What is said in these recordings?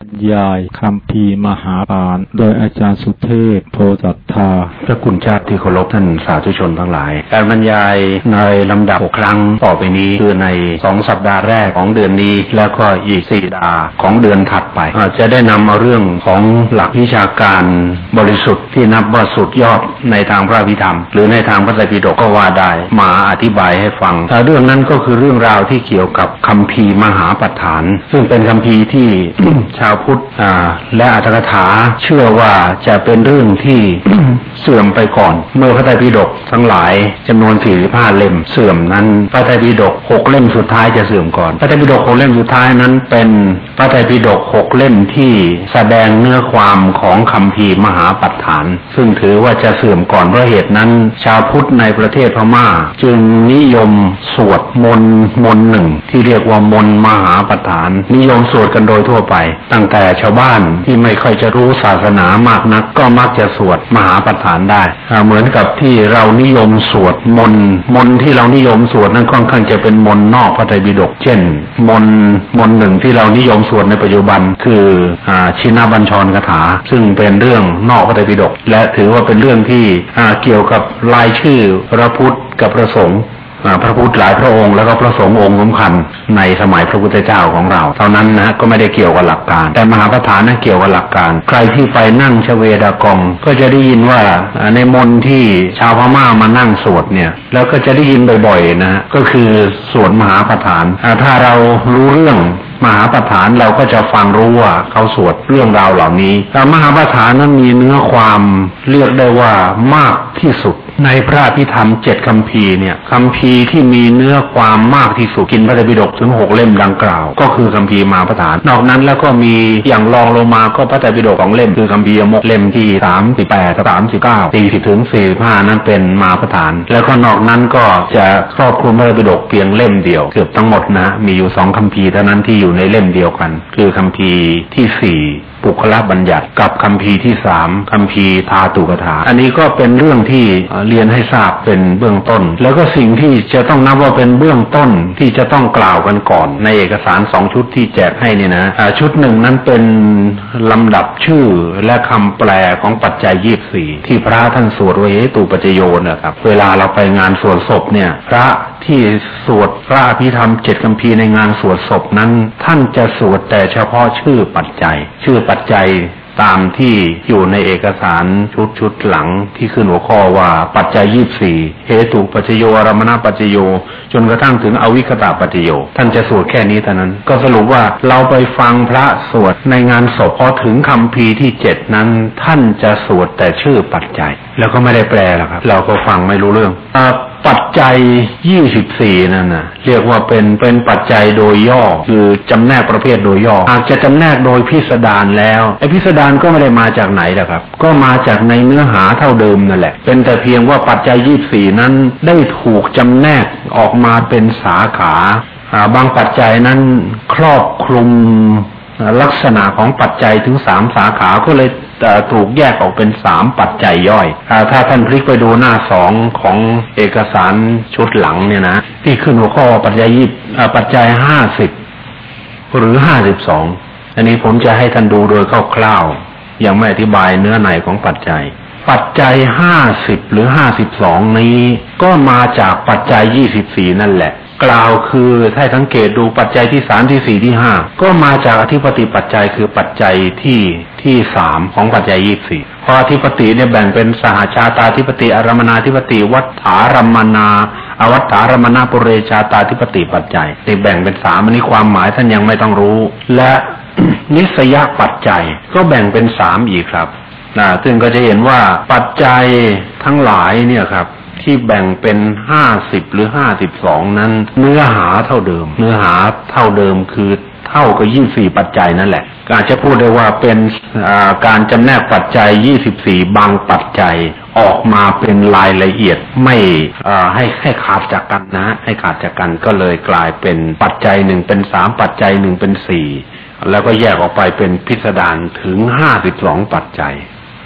บรรยายคำพีมหาปาน โดยอาจารย์สุเทพโพสัทธาพระคุณชาติที่เคารพท่านสาธุชนทั้งหลาย การบรรยายในลำดับหครั้งต่อไปนี้คือในสองสัปดาห์แรกของเดือนนี้ แล้วก็อีกสี่ดาของเดือนถัดไปอาจจะได้นำเอาเรื่องของหลักวิชาการบริสุทธิ์ที่นับว่าสุดยอดในทางพระพิธรรม หรือในทางพระไตรปิฎกก็ว่าได้มาอธิบายให้ฟังเรื่องนั้นก็คือเรื่องราวที่เกี่ยวกับคำพีมหาปฐาน ซึ่งเป็นคำพีที่ชาวพุทธและอัตถกถาเชื่อว่าจะเป็นเรื่องที่เสื่อมไปก่อน เมื่อพระไตรปิฎกทั้งหลายจำนวนสี่สิบห้าเล่มเสื่อมนั้นพระไตรปิฎกหกเล่มสุดท้ายจะเสื่อมก่อน พระไตรปิฎกหกเล่มสุดท้ายนั้น เป็นพระไตรปิฎกหกเล่มที่แสดงเนื้อความของคำพีมหาปัฏฐาน ซึ่งถือว่าจะเสื่อมก่อนเพราะเหตุนั้น ชาวพุทธในประเทศพม่า จึงนิยมสวดมนต์มนต์หนึ่งที่เรียกว่ามนต์มหาปัฏฐาน นิยมสวดกันโดยทั่วไปตั้ั้งแต่ชาวบ้านที่ไม่ค่อยจะรู้ศาสนามากนัก ก็มักจะสวดมหาประธานได้ เหมือนกับที่เรานิยมสวดมนมนที่เรานิยมสวดนั้นค่อนข้างจะเป็นมนนอกพระไตรปิฎกเช่น มนมนหนึ่งที่เรานิยมสวดในปัจจุบันคืออชินาบัญชรคาถา ซึ่งเป็นเรื่องนอกพระไตรปิฎกและถือว่าเป็นเรื่องที่เกี่ยวกับรายชื่อพระพุทธกับพระสงฆ์ พระพุทธหลายพระองค์แล้วก็พระสงฆ์องค์สำคัญในสมัยพระพุทธเจ้าของเรา เท่านั้นนะก็ไม่ได้เกี่ยวกับหลักการ แต่มหาประธานนั้นเกี่ยวกับหลักการ ใครที่ไปนั่งชเวดากอง ก็จะได้ยินว่าในมนที่ชาวพม่ามานั่งสวดเนี่ย แล้วก็จะได้ยินบ่อยๆนะก็คือสวดมหาประธานถ้าเรารู้เรื่อง มหาประธานเราก็จะฟังรู้ว่าเขาสวดเรื่องราวเหล่านี้แต่มหาประธานนั้นมีเนื้อความเรียกได้ว่ามากที่สุด ในพระพิธรรมเจ็ดคำพีเนี่ยคำพีที่มีเนื้อความมากที่สุดกินพระไตรปิฎกถึงหกเล่มดังกล่าว ก็คือคำพีมาประธาน นอกนั้นแล้วก็มีอย่างรองลงมาก็พระไตรปิฎกของเล่มคือคำพีมกเล่มที่สามสิบแปดสามสิบเก้าสี่สิบถึงสี่ห้านั้นเป็นมาประธาน แล้วก็นอกนั้นก็จะครอบคลุมพระไตรปิฎกเพียงเล่มเดียวเกือบทั้งหมดนะมีอยู่สองคำพีเท่านั้นที่อยู่ในเล่มเดียวกัน คือคำพีที่สี่ปุคละบัญญัติกับคำพีที่สามคำพีทาตุกถา อันนี้ก็เป็นเรื่องที่เรียนให้ทราบเป็นเบื้องต้น แล้วก็สิ่งที่จะต้องนับว่าเป็นเบื้องต้นที่จะต้องกล่าวกันก่อน ในเอกสารสองชุดที่แจกให้เนี่ยนะชุดหนึ่งนั้นเป็นลำดับชื่อและคำแปลของปัจจัยยี่สี่ที่พระท่านสวดไว้ตุปัจจโยนะครับ เวลาเราไปงานสวดศพเนี่ยพระ ที่สวดพระพิธรรมเจ็ดคำพีในงานสวดศพนั้น ท่านจะสวดแต่เฉพาะชื่อปัจจัย ชื่อปัจจัยตามที่อยู่ในเอกสารชุดชุดหลังที่ขึ้นหัวข้อว่าปัจจัยยี่สี่เหตุปัจจโยอรมณปัจจโย จนกระทั่งถึงอวิคตาปัจจโย ท่านจะสวดแค่นี้เท่านั้น ก็สรุปว่าเราไปฟังพระสวดในงานศพพอถึงคำพีที่เจ็ดนั้น ท่านจะสวดแต่ชื่อปัจจัย แล้วก็ไม่ได้แปลหรอกครับ เราก็ฟังไม่รู้เรื่อง ปัจจัยยี่สิบสี่นั่นนะเรียกว่าเป็นเป็นปัจจัยโดยย่อ คือจำแนกประเภทโดยย่อหากจะจำแนกโดยพิสดารแล้วไอพิสดารก็ไม่ได้มาจากไหนแหละครับ ก็มาจากในเนื้อหาเท่าเดิมนั่นแหละ เป็นแต่เพียงว่าปัจจัยยี่สี่นั้นได้ถูกจำแนกออกมาเป็นสาขา บางปัจจัยนั้นครอบคลุม ลักษณะของปัจจัยถึงสามสาขาก็เลยถูกแยกออกเป็นสามปัจจัยย่อยถ้าท่านคลิกไปดูหน้าสองของเอกสารชุดหลังเนี่ยนะ ที่ขึ้นหัวข้อปัจจัยยี่ปัจจัยห้าสิบหรือห้าสิบสองอันนี้ผมจะให้ท่านดูโดยคร่าวๆยังไม่อธิบายเนื้อในของปัจจัย ปัจจัยห้าสิบหรือห้าสิบสองนี้ ก็มาจากปัจจัยยี่สิบสี่นั่นแหละ กล่าวคือถ้าสังเกตดูปัจจัยที่สามที่สี่ที่ห้าก็มาจากอธิปติปัจจัยคือปัจจัยที่ที่สามของปัจจัยยี่สี่พออธิปติเนี่ยแบ่งเป็นสหชาตาธิปติอารมนาธิปติวัฏฐารมนาอวัฏฐารมนาปุเรชาตาธิปติปัจจัยนี่แบ่งเป็นสามอันนี้ความหมายท่านยังไม่ต้องรู้ และนิสยปัจจัยก็แบ่งเป็นสามอีกครับนะซึ่งก็จะเห็นว่าปัจจัยทั้งหลายเนี่ยครับ ที่แบ่งเป็นห้าสิบหรือห้าสิบสองนั้น เนื้อหาเท่าเดิม เนื้อหาเท่าเดิมคือเท่ากับยี่สี่ปัจจัยนั่นแหละอาจจะพูดได้ว่าเป็นการจำแนกปัจจัยยี่สิบสี่บางปัจจัยออกมาเป็นรายละเอียดไม่ให้ให้ขาดจากกันนะ ให้ขาดจากกันก็เลยกลายเป็นปัจจัยหนึ่งเป็นสามปัจจัยหนึ่งเป็นสี่แล้วก็แยกออกไปเป็นพิสดารถึงห้าสิบสองปัจจัย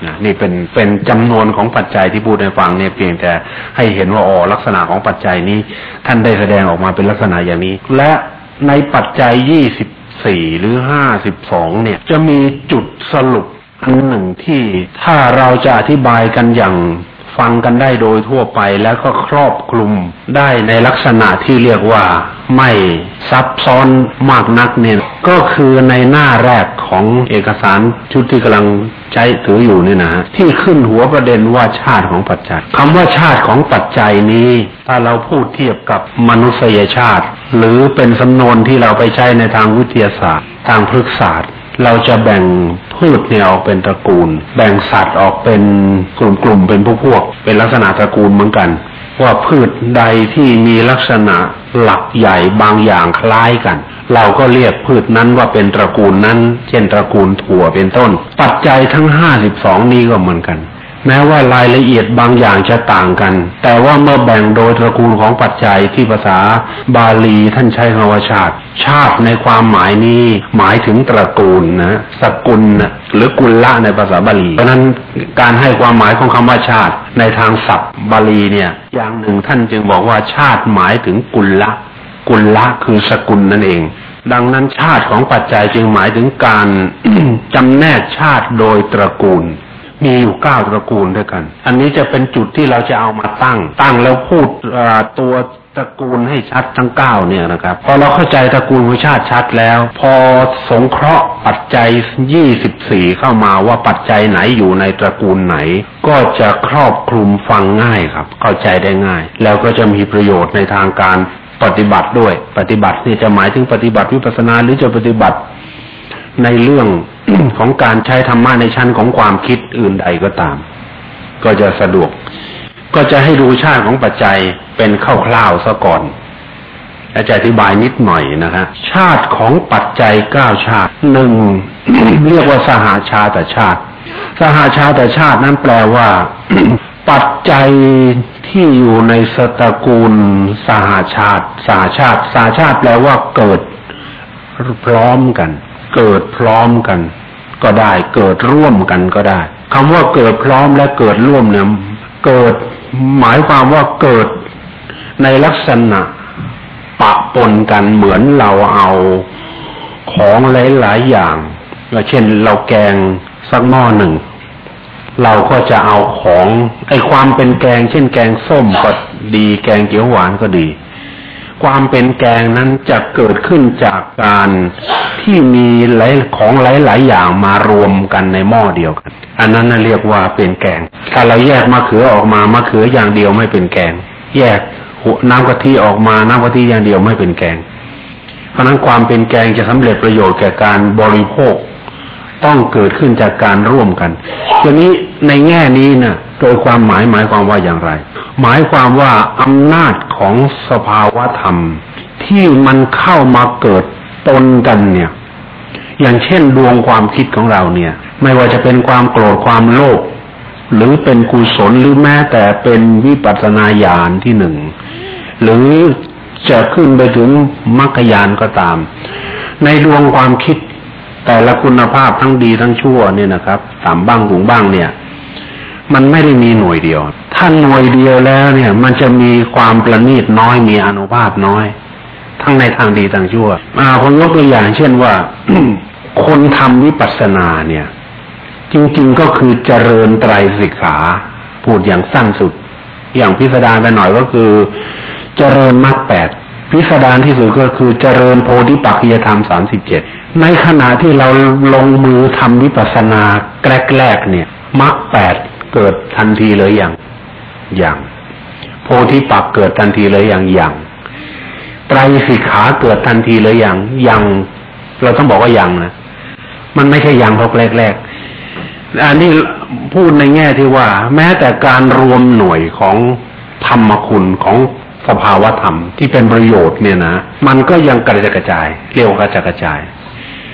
นะนี่เป็นเป็นจำนวนของปัจจัยที่พูดในฟังเนี่ยเพียงแต่ให้เห็นว่าอ๋อลักษณะของปัจจัยนี้ ท่านได้แสดงออกมาเป็นลักษณะอย่างนี้ และในปัจจัยยี่สิบสี่หรือห้าสิบสองเนี่ย จะมีจุดสรุปอันหนึ่งที่ถ้าเราจะอธิบายกันอย่าง ฟังกันได้โดยทั่วไปแล้วก็ครอบคลุมได้ในลักษณะที่เรียกว่าไม่ซับซ้อนมากนักเนี่ยก็คือในหน้าแรกของเอกสารชุดที่กำลังใช้ถืออยู่เนี่ยนะที่ขึ้นหัวประเด็นว่าชาติของปัจจัยคำว่าชาติของปัจจัยนี้ ถ้าเราพูดเทียบกับมนุษยชาติ หรือเป็นสำนวนที่เราไปใช้ในทางวิทยาศาสตร์ ทางพฤกษศาสตร์ เราจะแบ่งพืชเนี่ยออกเป็นตระกูล แบ่งสัตว์ออกเป็นกลุ่มๆเป็นพวกๆเป็นลักษณะตระกูลเหมือนกัน ว่าพืชใดที่มีลักษณะหลักใหญ่บางอย่างคล้ายกัน เราก็เรียกพืชนั้นว่าเป็นตระกูลนั้น เช่นตระกูลถั่วเป็นต้น ปัจจัยทั้งห้าสิบสองนี้ก็เหมือนกัน แม้ว่ารายละเอียดบางอย่างจะต่างกัน แต่ว่าเมื่อแบ่งโดยตระกูลของปัจจัยที่ภาษาบาลีท่านใช้คำว่าชาติ ชาติในความหมายนี้หมายถึงตระกูลนะสกุลนะหรือกุลละในภาษาบาลี เพราะนั้นการให้ความหมายของคำว่าชาติ ในทางศัพท์บาลีเนี่ยอย่างหนึ่งท่านจึงบอกว่าชาติหมายถึงกุลละกุลละคือสกุลนั่นเองดังนั้นชาติของปัจจัยจึงหมายถึงการจำแนกชาติโดยตระกูล มีอยู่เก้าตระกูลด้วยกัน อันนี้จะเป็นจุดที่เราจะเอามาตั้ง ตั้งแล้วพูดตัวตระกูลให้ชัดทั้งเก้าเนี่ยนะครับ พอเราเข้าใจตระกูลวิชาติชัดแล้ว พอสงเคราะห์ปัจจัยยี่สิบสี่เข้ามาว่าปัจจัยไหนอยู่ในตระกูลไหน ก็จะครอบคลุมฟังง่ายครับ เข้าใจได้ง่าย แล้วก็จะมีประโยชน์ในทางการปฏิบัติด้วย ปฏิบัตินี่จะหมายถึงปฏิบัติวิปัสสนาหรือจะปฏิบัติในเรื่อง ของการใช้ธรรมะในชั้นของความคิดอื่นใดก็ตาม ก็จะสะดวก ก็จะให้ดูชาติของปัจจัยเป็นคร่าวๆซะก่อนอาจารย์อธิบายนิดหน่อยนะฮะชาติของปัจจัยเก้าชาติหนึ่งเรียกว่าสหาชาติชาติ สหาชาตชาตินั้นแปลว่า ปัจจัยที่อยู่ในสตระกูล สหาชาติ สหาชาติ สหาชาติแปลว่าเกิดพร้อมกัน เกิดพร้อมกัน ก็ได้ เกิดร่วมกันก็ได้คำว่าเกิดพร้อมและเกิดร่วมเนี่ยเกิดหมายความว่าเกิดในลักษณะปะปนกันเหมือนเราเอาของหลาย ๆ อย่างเช่นเราแกงสักหม้อหนึ่ง เราก็จะเอาของไอความเป็นแกง เช่นแกงส้มก็ดี แกงเขียวหวานก็ดี ความเป็นแกงนั้นจะเกิดขึ้นจากการที่มีหลายของหลาย ๆ อย่างมารวมกันในหม้อเดียวกัน อันนั้นเรียกว่าเป็นแกง ถ้าเราแยกมะเขือออกมามะเขืออย่างเดียวไม่เป็นแกง แยกน้ำกะทิออกมาน้ำกะทิอย่างเดียวไม่เป็นแกง เพราะนั้นความเป็นแกงจะสำเร็จประโยชน์แก่การบริโภค ต้องเกิดขึ้นจากการร่วมกันทีนี้ในแง่นี้นะ่ะ โดยความหมายหมายความว่าอย่างไร หมายความว่าอำนาจของสภาวะธรรม ที่มันเข้ามาเกิดตนกันเนี่ย อย่างเช่นดวงความคิดของเราเนี่ย ไม่ว่าจะเป็นความโกรธความโลภหรือเป็นกุศลหรือแม้แต่เป็นวิปัสสนาญาณที่หนึ่งหรือจะขึ้นไปถึงมรรคญาณก็ตาม ในดวงความคิด แต่ละคุณภาพทั้งดีทั้งชั่วเนี่ยนะครับต่ำบ้างสูงบ้างเนี่ย มันไม่ได้มีหน่วยเดียว ถ้าหน่วยเดียวแล้วเนี่ย มันจะมีความประณีตน้อยมีอนุภาพน้อย ทั้งในทางดีทางชั่วอ่าผมยกตัวอย่าง เช่นว่าคนทำวิปัสสนาเนี่ย จริงๆก็คือเจริญไตรสิกขาพูดอย่างสั้นสุด อย่างพิสดารไปหน่อยก็คือ เจริญมรรคแปด พิสดารที่สุดก็คือเจริญโพธิปักขิยธรรมสามสิบเจ็ดในขณะที่เราลงมือทำวิปัสสนาแรกๆเนี่ยมรรคแปดเกิดทันทีเลยอย่างอย่าง โพธิปักเกิดทันทีเลยอย่างอย่างไตรสิกขาเกิดทันทีเลยอย่างอย่าง เราต้องบอกว่าอย่างนะมันไม่ใช่อย่างพกแรกๆอันนี้พูดในแง่ที่ว่า แม้แต่การรวมหน่วยของธรรมคุณของ สภาวธรรมที่เป็นประโยชน์เนี่ยนะมันก็ยังกระจายกระจาย เรียกว่ากระจายกระจาย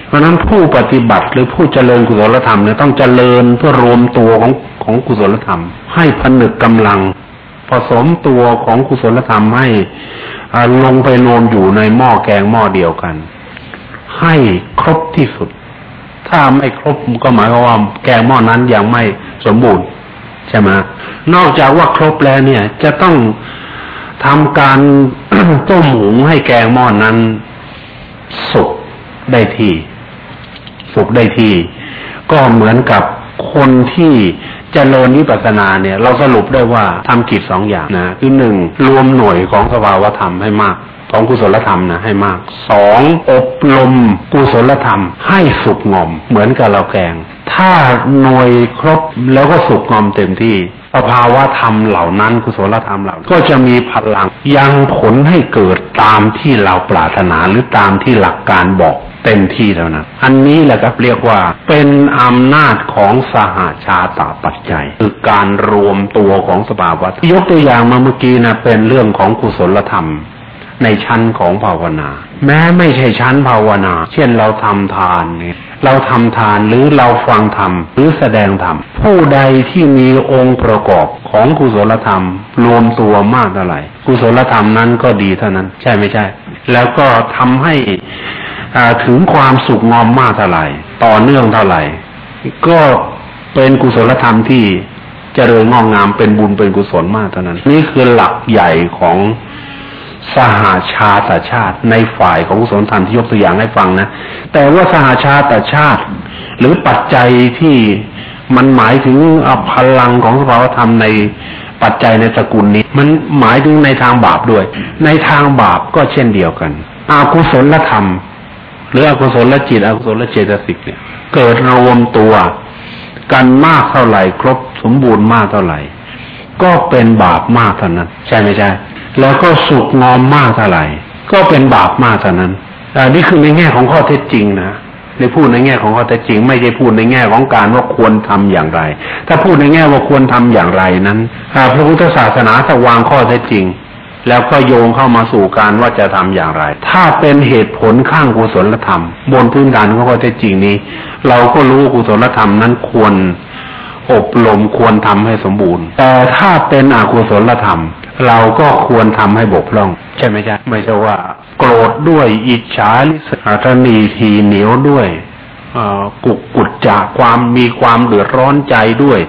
เพราะนั้นผู้ปฏิบัติหรือผู้เจริญกุศลธรรมเนี่ยต้องเจริญเพื่อรวมตัวของของกุศลธรรม ให้ผนึกกำลังผสมตัวของกุศลธรรมให้ลงไปรวมอยู่ในหม้อแกงหม้อเดียวกัน ให้ครบที่สุด ถ้าไม่ครบก็หมายความว่าแกงหม้อนั้นยังไม่สมบูรณ์ใช่ไหมนอกจากว่าครบแล้วเนี่ย จะต้อง ทำการต้มหุงให้แกงหม้อนั้น สุกได้ที่ สุขได้ที่ ก็เหมือนกับคนที่จเจริญวิปัสสนาเนี่ย เราสรุปได้ว่าทำกิจสองอย่างนะคือหนึ่งรวมหน่วยของสภาวธรรมให้มากของกุศลธรรมนะให้มากสองอบรมกุศลธรรม ให้สุกงอม เหมือนกับเราแกง ถ้าหน่วยครบแล้วก็สุกงอมเต็มที่ สภาวะธรรมเหล่านั้นกุศลธรรมเหล่าก็จะมีพลังยังผลให้เกิดตามที่เราปรารถนาหรือตามที่หลักการบอกเต็มที่แล้วนะ อันนี้แหละครับเรียกว่าเป็นอำนาจของสหาชาตาปัจจัย คือการรวมตัวของสภาวะยกตัวอย่างมาเมื่อกี้นะเป็นเรื่องของกุศลธรรม ในชั้นของภาวนา แม้ไม่ใช่ชั้นภาวนา เช่นเราทำทานเนี่ย เราทำทานหรือเราฟังธรรมหรือแสดงธรรมผู้ใดที่มีองค์ประกอบของกุศลธรรม รวมตัวมากเท่าไหร่กุศลธรรมนั้นก็ดีเท่านั้น ใช่ไม่ใช่ แล้วก็ทำให้ถึงความสุขงอมมากเท่าไหร่ ต่อเนื่องเท่าไหร่ ก็เป็นกุศลธรรมที่เจริญงอกงามเป็นบุญเป็นกุศลมากเท่านั้น นี่คือหลักใหญ่ของ สหาชาติชาติ ในฝ่ายของกุศลธรรมที่ยกตัวอย่างให้ฟังนะ แต่ว่าสหาชาติชาติ หรือปัจจัยที่มันหมายถึงพลังของสภาวธรรมในปัจจัยในสกุลนี้ มันหมายถึงในทางบาปด้วย ในทางบาปก็เช่นเดียวกันอากุศลธรรม หรืออกุศลจิตอกุศลเจตสิกเนี่ย เกิดรวมตัวกันมากเท่าไหร่ ครบสมบูรณ์มากเท่าไหร่ ก็เป็นบาปมากเท่านั้น ใช่ไม่ใช่ แล้วก็สุกงอมมากเท่าไหร่ ก็เป็นบาปมากเท่านั้นอันนี้คือในแง่ของข้อเท็จจริงนะในพูดในแง่ของข้อเท็จจริง ไม่ได้พูดในแง่ของการว่าควรทำอย่างไร ถ้าพูดในแง่ว่าควรทำอย่างไรนั้นพระพุทธศาสนาจะวางข้อเท็จจริง แล้วก็โยงเข้ามาสู่การว่าจะทำอย่างไร ถ้าเป็นเหตุผลข้างกุศลธรรม บนพื้นฐานของข้อเท็จจริงนี้ เราก็รู้กุศลธรรมนั้นควรอบรมควรทำให้สมบูรณ์ แต่ถ้าเป็นอกุศลธรรม เราก็ควรทำให้บกพร่อง ใช่ไหมจ๊ะไม่ใช่ว่า โกรธด้วยอิจฉาลิษยานีทีเหนียวด้วยกุกกุดจากความมีความเดือดร้อนใจด้วย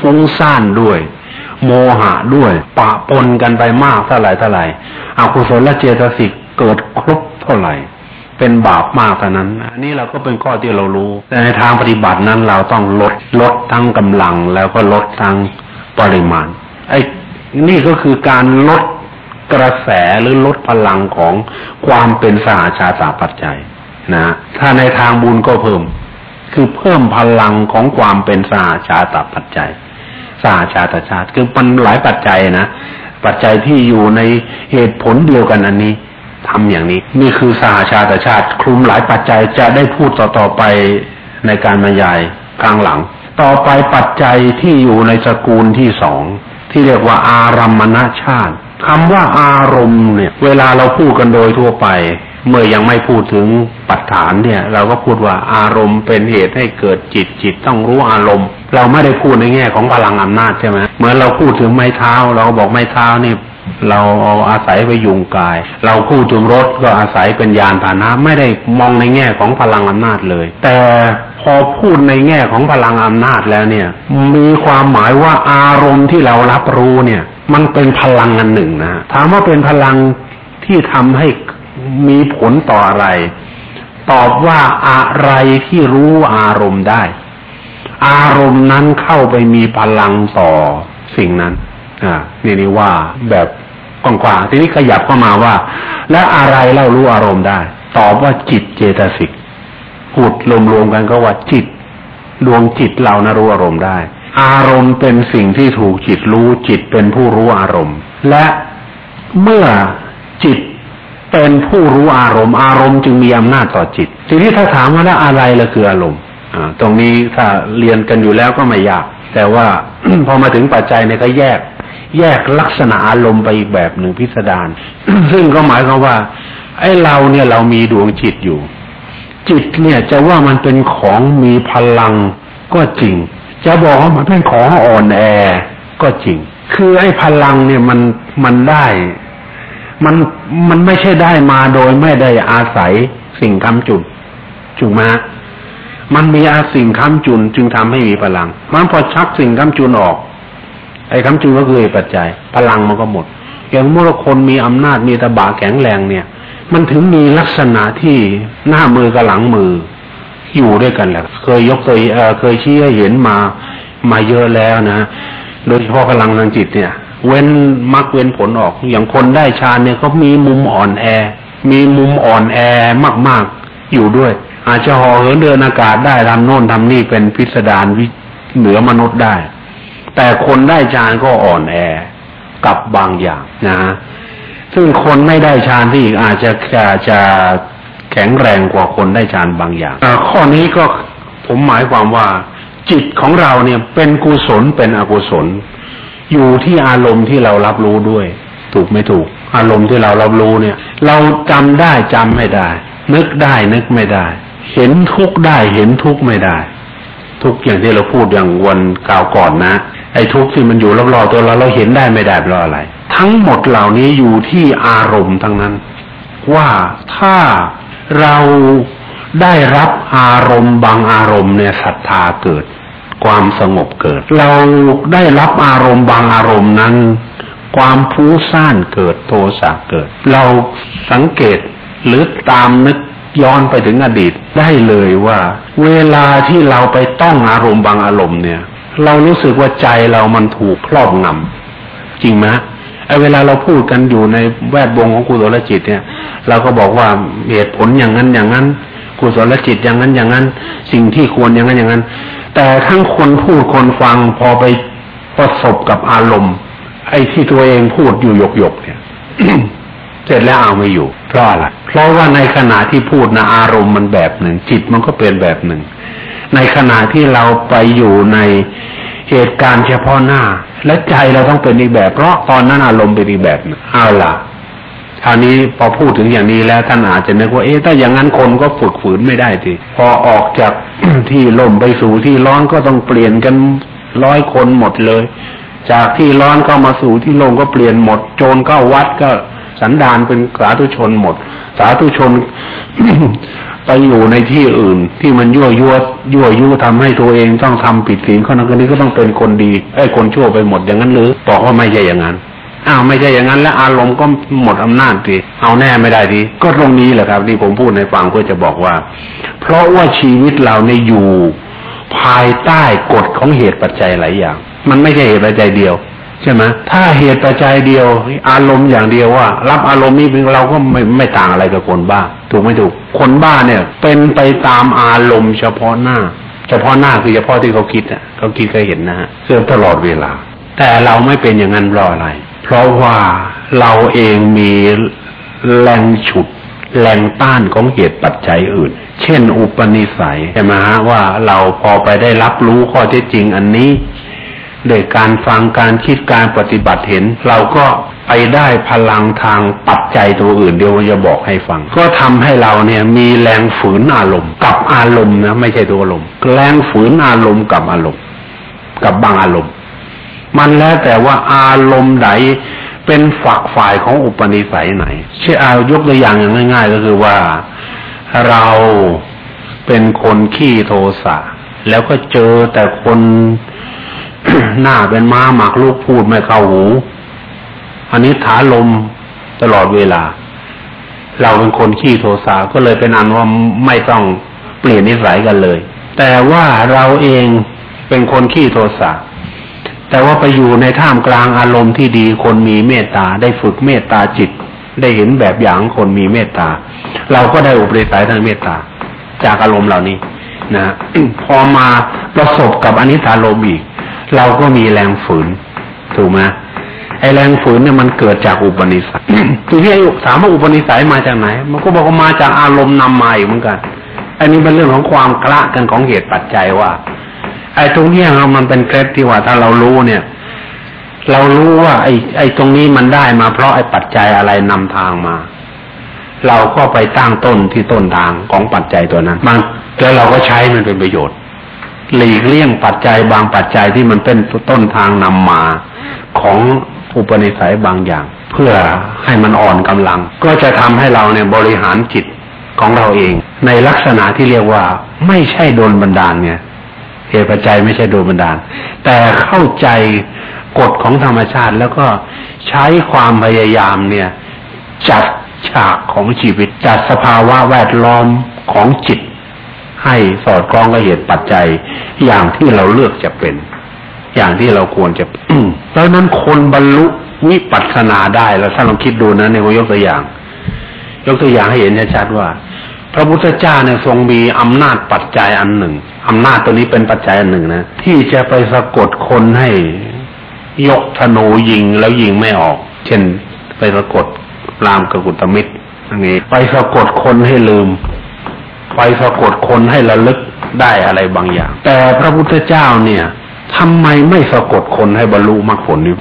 ฟุ้งซ่านด้วย โมหะด้วย ปะปนกันไปมากเท่าไหร่เท่าไหร่อกุศลเจตสิกเกิดครบเท่าไหร่ เป็นบาปมากเท่านั้น อันนี้เราก็เป็นข้อที่เรารู้ แต่ในทางปฏิบัตินั้นเราต้องลดลดทั้งกำลังแล้วก็ลดทั้งปริมาณไอ้ นี่ก็คือการลดกระแสหรือลดพลังของความเป็นสหาชาตาปัจจัยนะถ้าในทางบุญก็เพิ่ม คือเพิ่มพลังของความเป็นสหาชาตาปัจจัยสหาชาตชาติคือมันหลายปัจจัยนะปัจจัยที่อยู่ในเหตุผลเดียวกันอันนี้ทำอย่างนี้ นี่คือสหาชาตชาติ คลุมหลายปัจจัยจะได้พูดต่อๆไปในการบรรยายกลางหลัง ต่อไปปัจจัยที่อยู่ในสกุลที่สอง ที่เรียกว่าอารมณชาติคำว่าอารมณ์เนี่ย เวลาเราพูดกันโดยทั่วไป เมื่อยังไม่พูดถึงปัจฐานเนี่ย เราก็พูดว่าอารมณ์เป็นเหตุให้เกิดจิตจิตต้องรู้อารมณ์ เราไม่ได้พูดในแง่ของพลังอำนาจใช่ไหมเหมือนเราพูดถึงไม้เท้า เราบอกไม้เท้านี่เราเอาอาศัยไปยุงกาย เราพูดถึงรถก็อาศัยเป็นยานพาหนะ ไม่ได้มองในแง่ของพลังอำนาจเลย แต่ อพูดในแง่ของพลังอำนาจแล้วเนี่ย มีความหมายว่าอารมณ์ที่เรารับรู้เนี่ย มันเป็นพลังอันหนึ่งนะถามว่าเป็นพลังที่ทำให้มีผลต่ออะไร ตอบว่าอะไรที่รู้อารมณ์ได้ อารมณ์นั้นเข้าไปมีพลังต่อสิ่งนั้น อ่านี่นี่ว่าแบบกว้างๆทีนี้ขยับเข้ามาว่า และอะไรเล่ารู้อารมณ์ได้ ตอบว่าจิตเจตสิก พูดรวมๆกันก็ว่าจิต ดวงจิตเรานะรู้อารมณ์ได้ อารมณ์เป็นสิ่งที่ถูกจิตรู้จิตเป็นผู้รู้อารมณ์ และเมื่อจิตเป็นผู้รู้อารมณ์ อารมณ์จึงมีอำนาจต่อจิต ทีนี้ถ้าถามว่าแล้วอะไรละคืออารมณ์ตรงนี้ถ้าเรียนกันอยู่แล้วก็ไม่ยาก แต่ว่าพอมาถึงปัจจัยเนี่ยก็แยก แยกลักษณะอารมณ์ไปอีกแบบหนึ่งพิสดารซึ่งก็หมายความว่าไอ้เราเนี่ยเรามีดวงจิตอยู่ จิตเนี่ยจะว่ามันเป็นของมีพลังก็จริง จะบอกว่ามันเป็นของอ่อนแอก็จริง คือไอ้พลังเนี่ยมันมันได้ มันมันไม่ใช่ได้มาโดยไม่ได้อาศัยสิ่งคำจุนจุมามันมีอาสิ่งคำจุนจึงทำให้มีพลัง มันพอชักสิ่งคำจุนออก ไอ้คำจริงก็คือปัจจัย พลังมันก็หมด อย่างเมื่อคนมีอำนาจมีตบะแข็งแรงเนี่ย มันถึงมีลักษณะที่หน้ามือกับหลังมือ อยู่ด้วยกันแหละ เคยยกตัวเอเคยชี้ให้เห็นมามาเยอะแล้วนะโดยเฉพาะพลังทางจิตเนี่ย เว้นมักเว้นผลออก อย่างคนได้ฌานเนี่ยเขามีมุมอ่อนแอ มีมุมอ่อนแอมากๆอยู่ด้วย อาจจะห่อเหินเดินอากาศได้ทำโน่นทำนี่เป็นพิสดารวิเหนือมนุษย์ได้ แต่คนได้ฌานก็อ่อนแอกับบางอย่างนะ ซึ่งคนไม่ได้ฌานที่อีกอาจจะจะจะแข็งแรงกว่าคนได้ฌานบางอย่างข้อนี้ก็ผมหมายความว่า จิตของเราเนี่ยเป็นกุศลเป็นอกุศล อยู่ที่อารมณ์ที่เรารับรู้ด้วย ถูกไม่ถูก อารมณ์ที่เรารับรู้เนี่ย เราจำได้จำไม่ได้ นึกได้นึกไม่ได้ เห็นทุกได้เห็นทุกไม่ได้ ทุกอย่างที่เราพูดอย่างวันกล่าวก่อนนะ ไอ้ทุกที่มันอยู่รอบๆตัวเราเราเห็นได้ไม่ได้เพราะอะไร ทั้งหมดเหล่านี้อยู่ที่อารมณ์ทั้งนั้น ว่าถ้าเราได้รับอารมณ์บางอารมณ์เนี่ยศรัทธาเกิด ความสงบเกิด เราได้รับอารมณ์บางอารมณ์นั้น ความผู้ซ่านเกิดโทสะเกิด เราสังเกตหรือตามนึกย้อนไปถึงอดีตได้เลยว่า เวลาที่เราไปต้องอารมณ์บางอารมณ์เนี่ย เรารู้สึกว่าใจเรามันถูกครอบงำจริงไหมไอ้เวลาเราพูดกันอยู่ในแวดวงของกุศลจิตเนี่ย เราก็บอกว่าเหตุผลอย่างนั้นอย่างนั้นกุศลจิตอย่างนั้นอย่างนั้น สิ่งที่ควรอย่างนั้นอย่างนั้น แต่ทั้งคนพูดคนฟังพอไปประสบกับอารมณ์ ไอ้ที่ตัวเองพูดอยู่หยกหยกเนี่ยเสร็จแล้วเอาไม่อยู่เพราะอะไรเพราะว่าในขณะที่พูดนะอารมณ์มันแบบหนึ่ง จิตมันก็เป็นแบบหนึ่ง ในขณะที่เราไปอยู่ในเหตุการณ์เฉพาะหน้า และใจเราต้องเป็นอีกแบบ เพราะตอนนั้นอารมณ์เป็นอีกแบบเอาล่ะคราวนี้พอพูดถึงอย่างนี้แล้วท่านอาจจะนึกว่าเอ๊ะถ้าอย่างนั้นคนก็ฝึกฝืนไม่ได้ทีพอออกจากที่ลมไปสู่ที่ร้อนก็ต้องเปลี่ยนกันร้อยคนหมดเลย จากที่ร้อนก็มาสู่ที่ลมก็เปลี่ยนหมด โจรก็วัดก็สันดานเป็นสาธุชนหมด สาธุชน ไปอยู่ในที่อื่น ที่มันยั่วยั่วยั่วยุทำให้ตัวเองต้องทำผิดศีลข้อนั้นคนนี้ก็ต้องเป็นคนดีไอ้คนชั่วไปหมดอย่างนั้นหรือบอกว่าไม่ใช่อย่างนั้นอ้าวไม่ใช่อย่างนั้นแล้วอารมณ์ก็หมดอำนาจทีเอาแน่ไม่ได้ทีก็ตรงนี้แหละครับ ที่ผมพูดในฟังเพื่อจะบอกว่า เพราะว่าชีวิตเราในอยู่ ภายใต้กฎของเหตุปัจจัยหลายอย่าง มันไม่ใช่เหตุปัจจัยเดียวใช่ไหมถ้าเหตุปัจจัยเดียว อารมณ์อย่างเดียวว่า รับอารมณ์นี้เป็นเราก็ไม่ไม่ต่างอะไรกับคนบ้า ถูกไม่ถูก คนบ้าเนี่ย เป็นไปตามอารมณ์เฉพาะหน้า เฉพาะหน้าคือเฉพาะที่เขาคิดอะเขาคิดเขาเห็นนะฮะเสื่อมตลอดเวลา แต่เราไม่เป็นอย่างนั้นเพราะอะไร เพราะว่าเราเองมีแรงฉุดแรงต้านของเหตุปัจจัยอื่น เช่น อุปนิสัยใช่ไหมฮะว่าเราพอไปได้รับรู้ข้อเท็จจริงอันนี้โดยการฟังการคิดการปฏิบัติเห็น เราก็ ไปได้พลังทางปัจจัยตัวอื่นเดี๋ยวจะบอกให้ฟัง ก็ทำให้เราเนี่ยมีแรงฝืนอารมณ์ กับอารมณ์นะไม่ใช่ตัวอารมณ์แรงฝืนอารมณ์กับอารมณ์ กับบางอารมณ์ มันแล้วแต่ว่าอารมณ์ใดเป็นฝักฝ่ายของอุปนิสัยไหน เช่นเอายกตัวอย่างอย่างง่าย ๆ ก็คือว่าเราเป็นคนขี้โทสะแล้วก็เจอแต่คนหน้าเป็นม้าหมักลูกพูดไม่เข้าหู อันนี้ถาลมตลอดเวลา เราเป็นคนขี้โทสะก็เลยเป็นอันว่าไม่ต้องเปลี่ยนนิสัยกันเลย แต่ว่าเราเองเป็นคนขี้โทสะแต่ว่าไปอยู่ในท่ามกลางอารมณ์ที่ดีคนมีเมตตาได้ฝึกเมตตาจิต ได้เห็นแบบอย่างคนมีเมตตา เราก็ได้อุปนิสัยทางเมตตา จากอารมณ์เหล่านี้นะพอมาประสบกับอนิสารมอีก เราก็มีแรงฝืนถูกไหม ไอแรงฝืนเนี่ยมันเกิดจากอุปนิสัยคือที่ถามว่าอุปนิสัยมาจากไหน มันก็บอกว่ามาจากอารมณ์นำมาอยู่เหมือนกัน อันนี้เป็นเรื่องของความกระกันของเหตุปัจจัยว่า ไอ้ตรงนี้เรามันเป็นเคล็ดที่ว่าถ้าเรารู้เนี่ย เรารู้ว่า ไอ้ไอ้ตรงนี้มันได้มาเพราะไอ้ปัจจัยอะไรนำทางมา เราก็ไปตั้งต้นที่ต้นทางของปัจจัยตัวนั้นมันแล้วเราก็ใช้มันเป็นประโยชน์หลีกเลี่ยงปัจจัยบางปัจจัยที่มันเป็นต้นทางนำมาของ อุปนิสัยบางอย่าง เพื่อให้มันอ่อนกำลัง ก็จะทำให้เราเนี่ยบริหารจิตของเราเอง ในลักษณะที่เรียกว่า ไม่ใช่โดนบันดาลเนี่ยเหตุปัจจัยไม่ใช่โดยบันดาล แต่เข้าใจกฎของธรรมชาติแล้วก็ใช้ความพยายามเนี่ย จัดฉากของชีวิต จัดสภาวะแวดล้อมของจิต ให้สอดคล้องกับเหตุปัจจัยอย่างที่เราเลือกจะเป็น อย่างที่เราควรจะดังนั้นคนบรรลุวิปัสสนาได้แล้วถ้าลองคิดดูนะในยกตัวอย่าง ยกตัวอย่างให้เห็นชัดๆว่า พระพุทธเจ้าเนี่ยทรงมีอำนาจปัจจัยอันหนึ่งอำนาจตัวนี้เป็นปัจจัยอันหนึ่งนะที่จะไปสะกดคนให้ยกธนูยิงแล้วยิงไม่ออก เช่น ไปสะกดรามกกุตมิตรอันนี้ไปสะกดคนให้ลืม ไปสะกดคนให้ระลึกได้อะไรบางอย่าง แต่พระพุทธเจ้าเนี่ย ทำไมไม่สะกดคนให้บรรลุมรรคผลนี้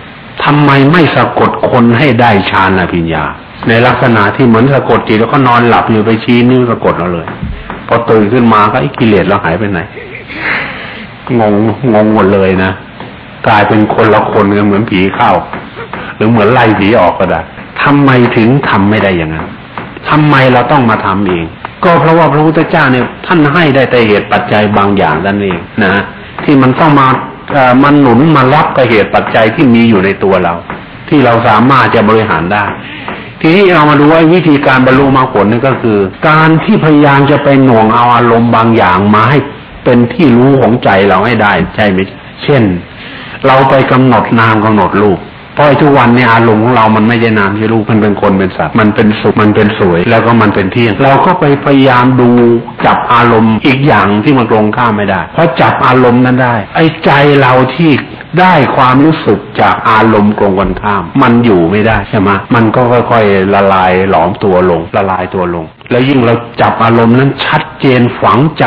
ทำไมไม่สะกดคนให้ได้ฌานอภิญญา ในลักษณะที่เหมือนสะกดจิตแล้วก็นอนหลับอยู่ไปชี้นิ้วสะกดเราเลย พอตื่นขึ้นมาก็ไอ้กิเลสเราหายไปไหน งงงงหมดเลยนะกลายเป็นคนละคนกันเหมือนผีเข้า หรือเหมือนไล่ผีออกก็ได้ทำไมถึงทำไม่ได้อย่างนั้นทำไมเราต้องมาทำเอง ก็เพราะว่าพระพุทธเจ้าเนี่ยท่านให้ได้แต่เหตุปัจจัยบางอย่างนั่นเองนะที่มันต้องมา มันหนุนมารับกับเหตุปัจจัยที่มีอยู่ในตัวเรา ที่เราสามารถจะบริหารได้ ทีนี้เรามาดูว่าวิธีการบรรลุมรรคผลนี่ก็คือ การที่พยายามจะไปหน่วงเอาอารมณ์บางอย่างมาให้เป็นที่รู้ของใจเราให้ได้ใช่ไหมเช่น เราไปกำหนดนามกำหนดรูป เพราะทุกวันเนี่ยอารมณ์ของเรามันไม่ใช่นามใช่รูปมันเป็นคนเป็นสัตว์มันเป็นสุขมันเป็นสวย แล้วก็มันเป็นเที่ยง เราก็ไปพยายามดูจับอารมณ์อีกอย่างที่มันตรงข้ามไม่ได้ เพราะจับอารมณ์นั้นได้ ไอ้ใจเราที่ได้ความรู้สึกจากอารมณ์ตรงกันข้าม มันอยู่ไม่ได้ใช่ไหมมันก็ค่อยๆละลายหลอมตัวลง ละลายตัวลง แล้วยิ่งเราจับอารมณ์นั้นชัดเจนฝังใจ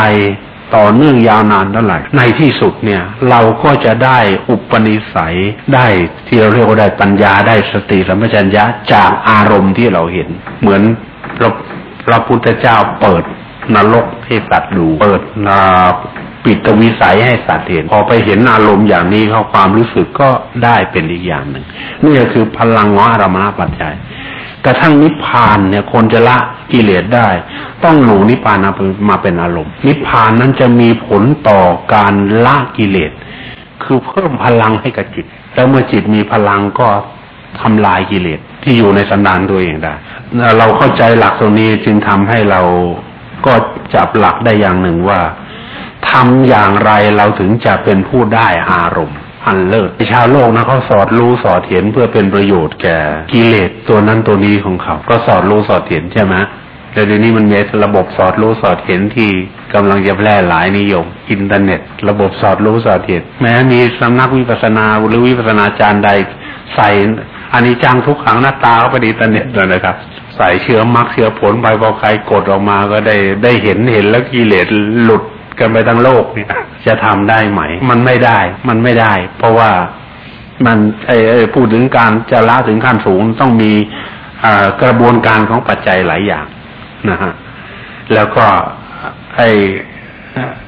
ต่อเนื่องยาวนานเท่าไหร่ในที่สุดเนี่ย เราก็จะได้อุปนิสัยได้ที่เราเรียกว่าได้ปัญญาได้สติสัมปชัญญะจากอารมณ์ที่เราเห็น เหมือนพระพระพุทธเจ้าเปิดนรกให้สัตว์ดูเปิดนาปิดวิสัยให้สัตว์เห็นพอไปเห็นอารมณ์อย่างนี้เขาความรู้สึกก็ได้เป็นอีกอย่างหนึ่งนี่ก็คือพลังของอารมณปัจจัย ระทั่งนิพพานเนี่ยคนจะละกิเลสได้ ต้องหนูนิพพานมาเป็นอารมณ์ นิพพานนั้นจะมีผลต่อการละกิเลส คือเพิ่มพลังให้กับจิต แล้วเมื่อจิตมีพลังก็ทำลายกิเลสที่อยู่ในสันดานตัวเองได้ เราเข้าใจหลักตรงนี้จึงทำให้เราก็จับหลักได้อย่างหนึ่งว่าทำอย่างไรเราถึงจะเป็นผู้ได้อารมณ์ อันเลิศชาวโลกนะเขาสอดรู้สอดเห็นเพื่อเป็นประโยชน์แก่กิเลสตัวนั้นตัวนี้ของเขา ก็สอดรู้สอดเห็นใช่ไหมแต่เดี๋ยวนี้มันมีระบบสอดรู้สอดเห็นที่กำลังจะแพร่หลายนิยม อินเทอร์เน็ต ระบบสอดรู้สอดเห็นแม้มีสำนักวิปัสนาหรือวิปัสนาจารย์ใดใส่อันนี้จังทุกขังหน้าตาเขาไปในอินเทอร์เน็ตเลยนะครับ ใส่เชื้อมรรคเชื้อผลไปพอใครกดออกมาก็ได้ได้เห็นเห็นแล้วกิเลสหลุด กันไปทั้งโลกเนี่ย จะทำได้ไหม มันไม่ได้ มันไม่ได้ เพราะว่ามันไอ้พูดถึงการจะละถึงขั้นสูงต้องมีกระบวนการของปัจจัยหลายอย่างนะฮะแล้วก็ไอ้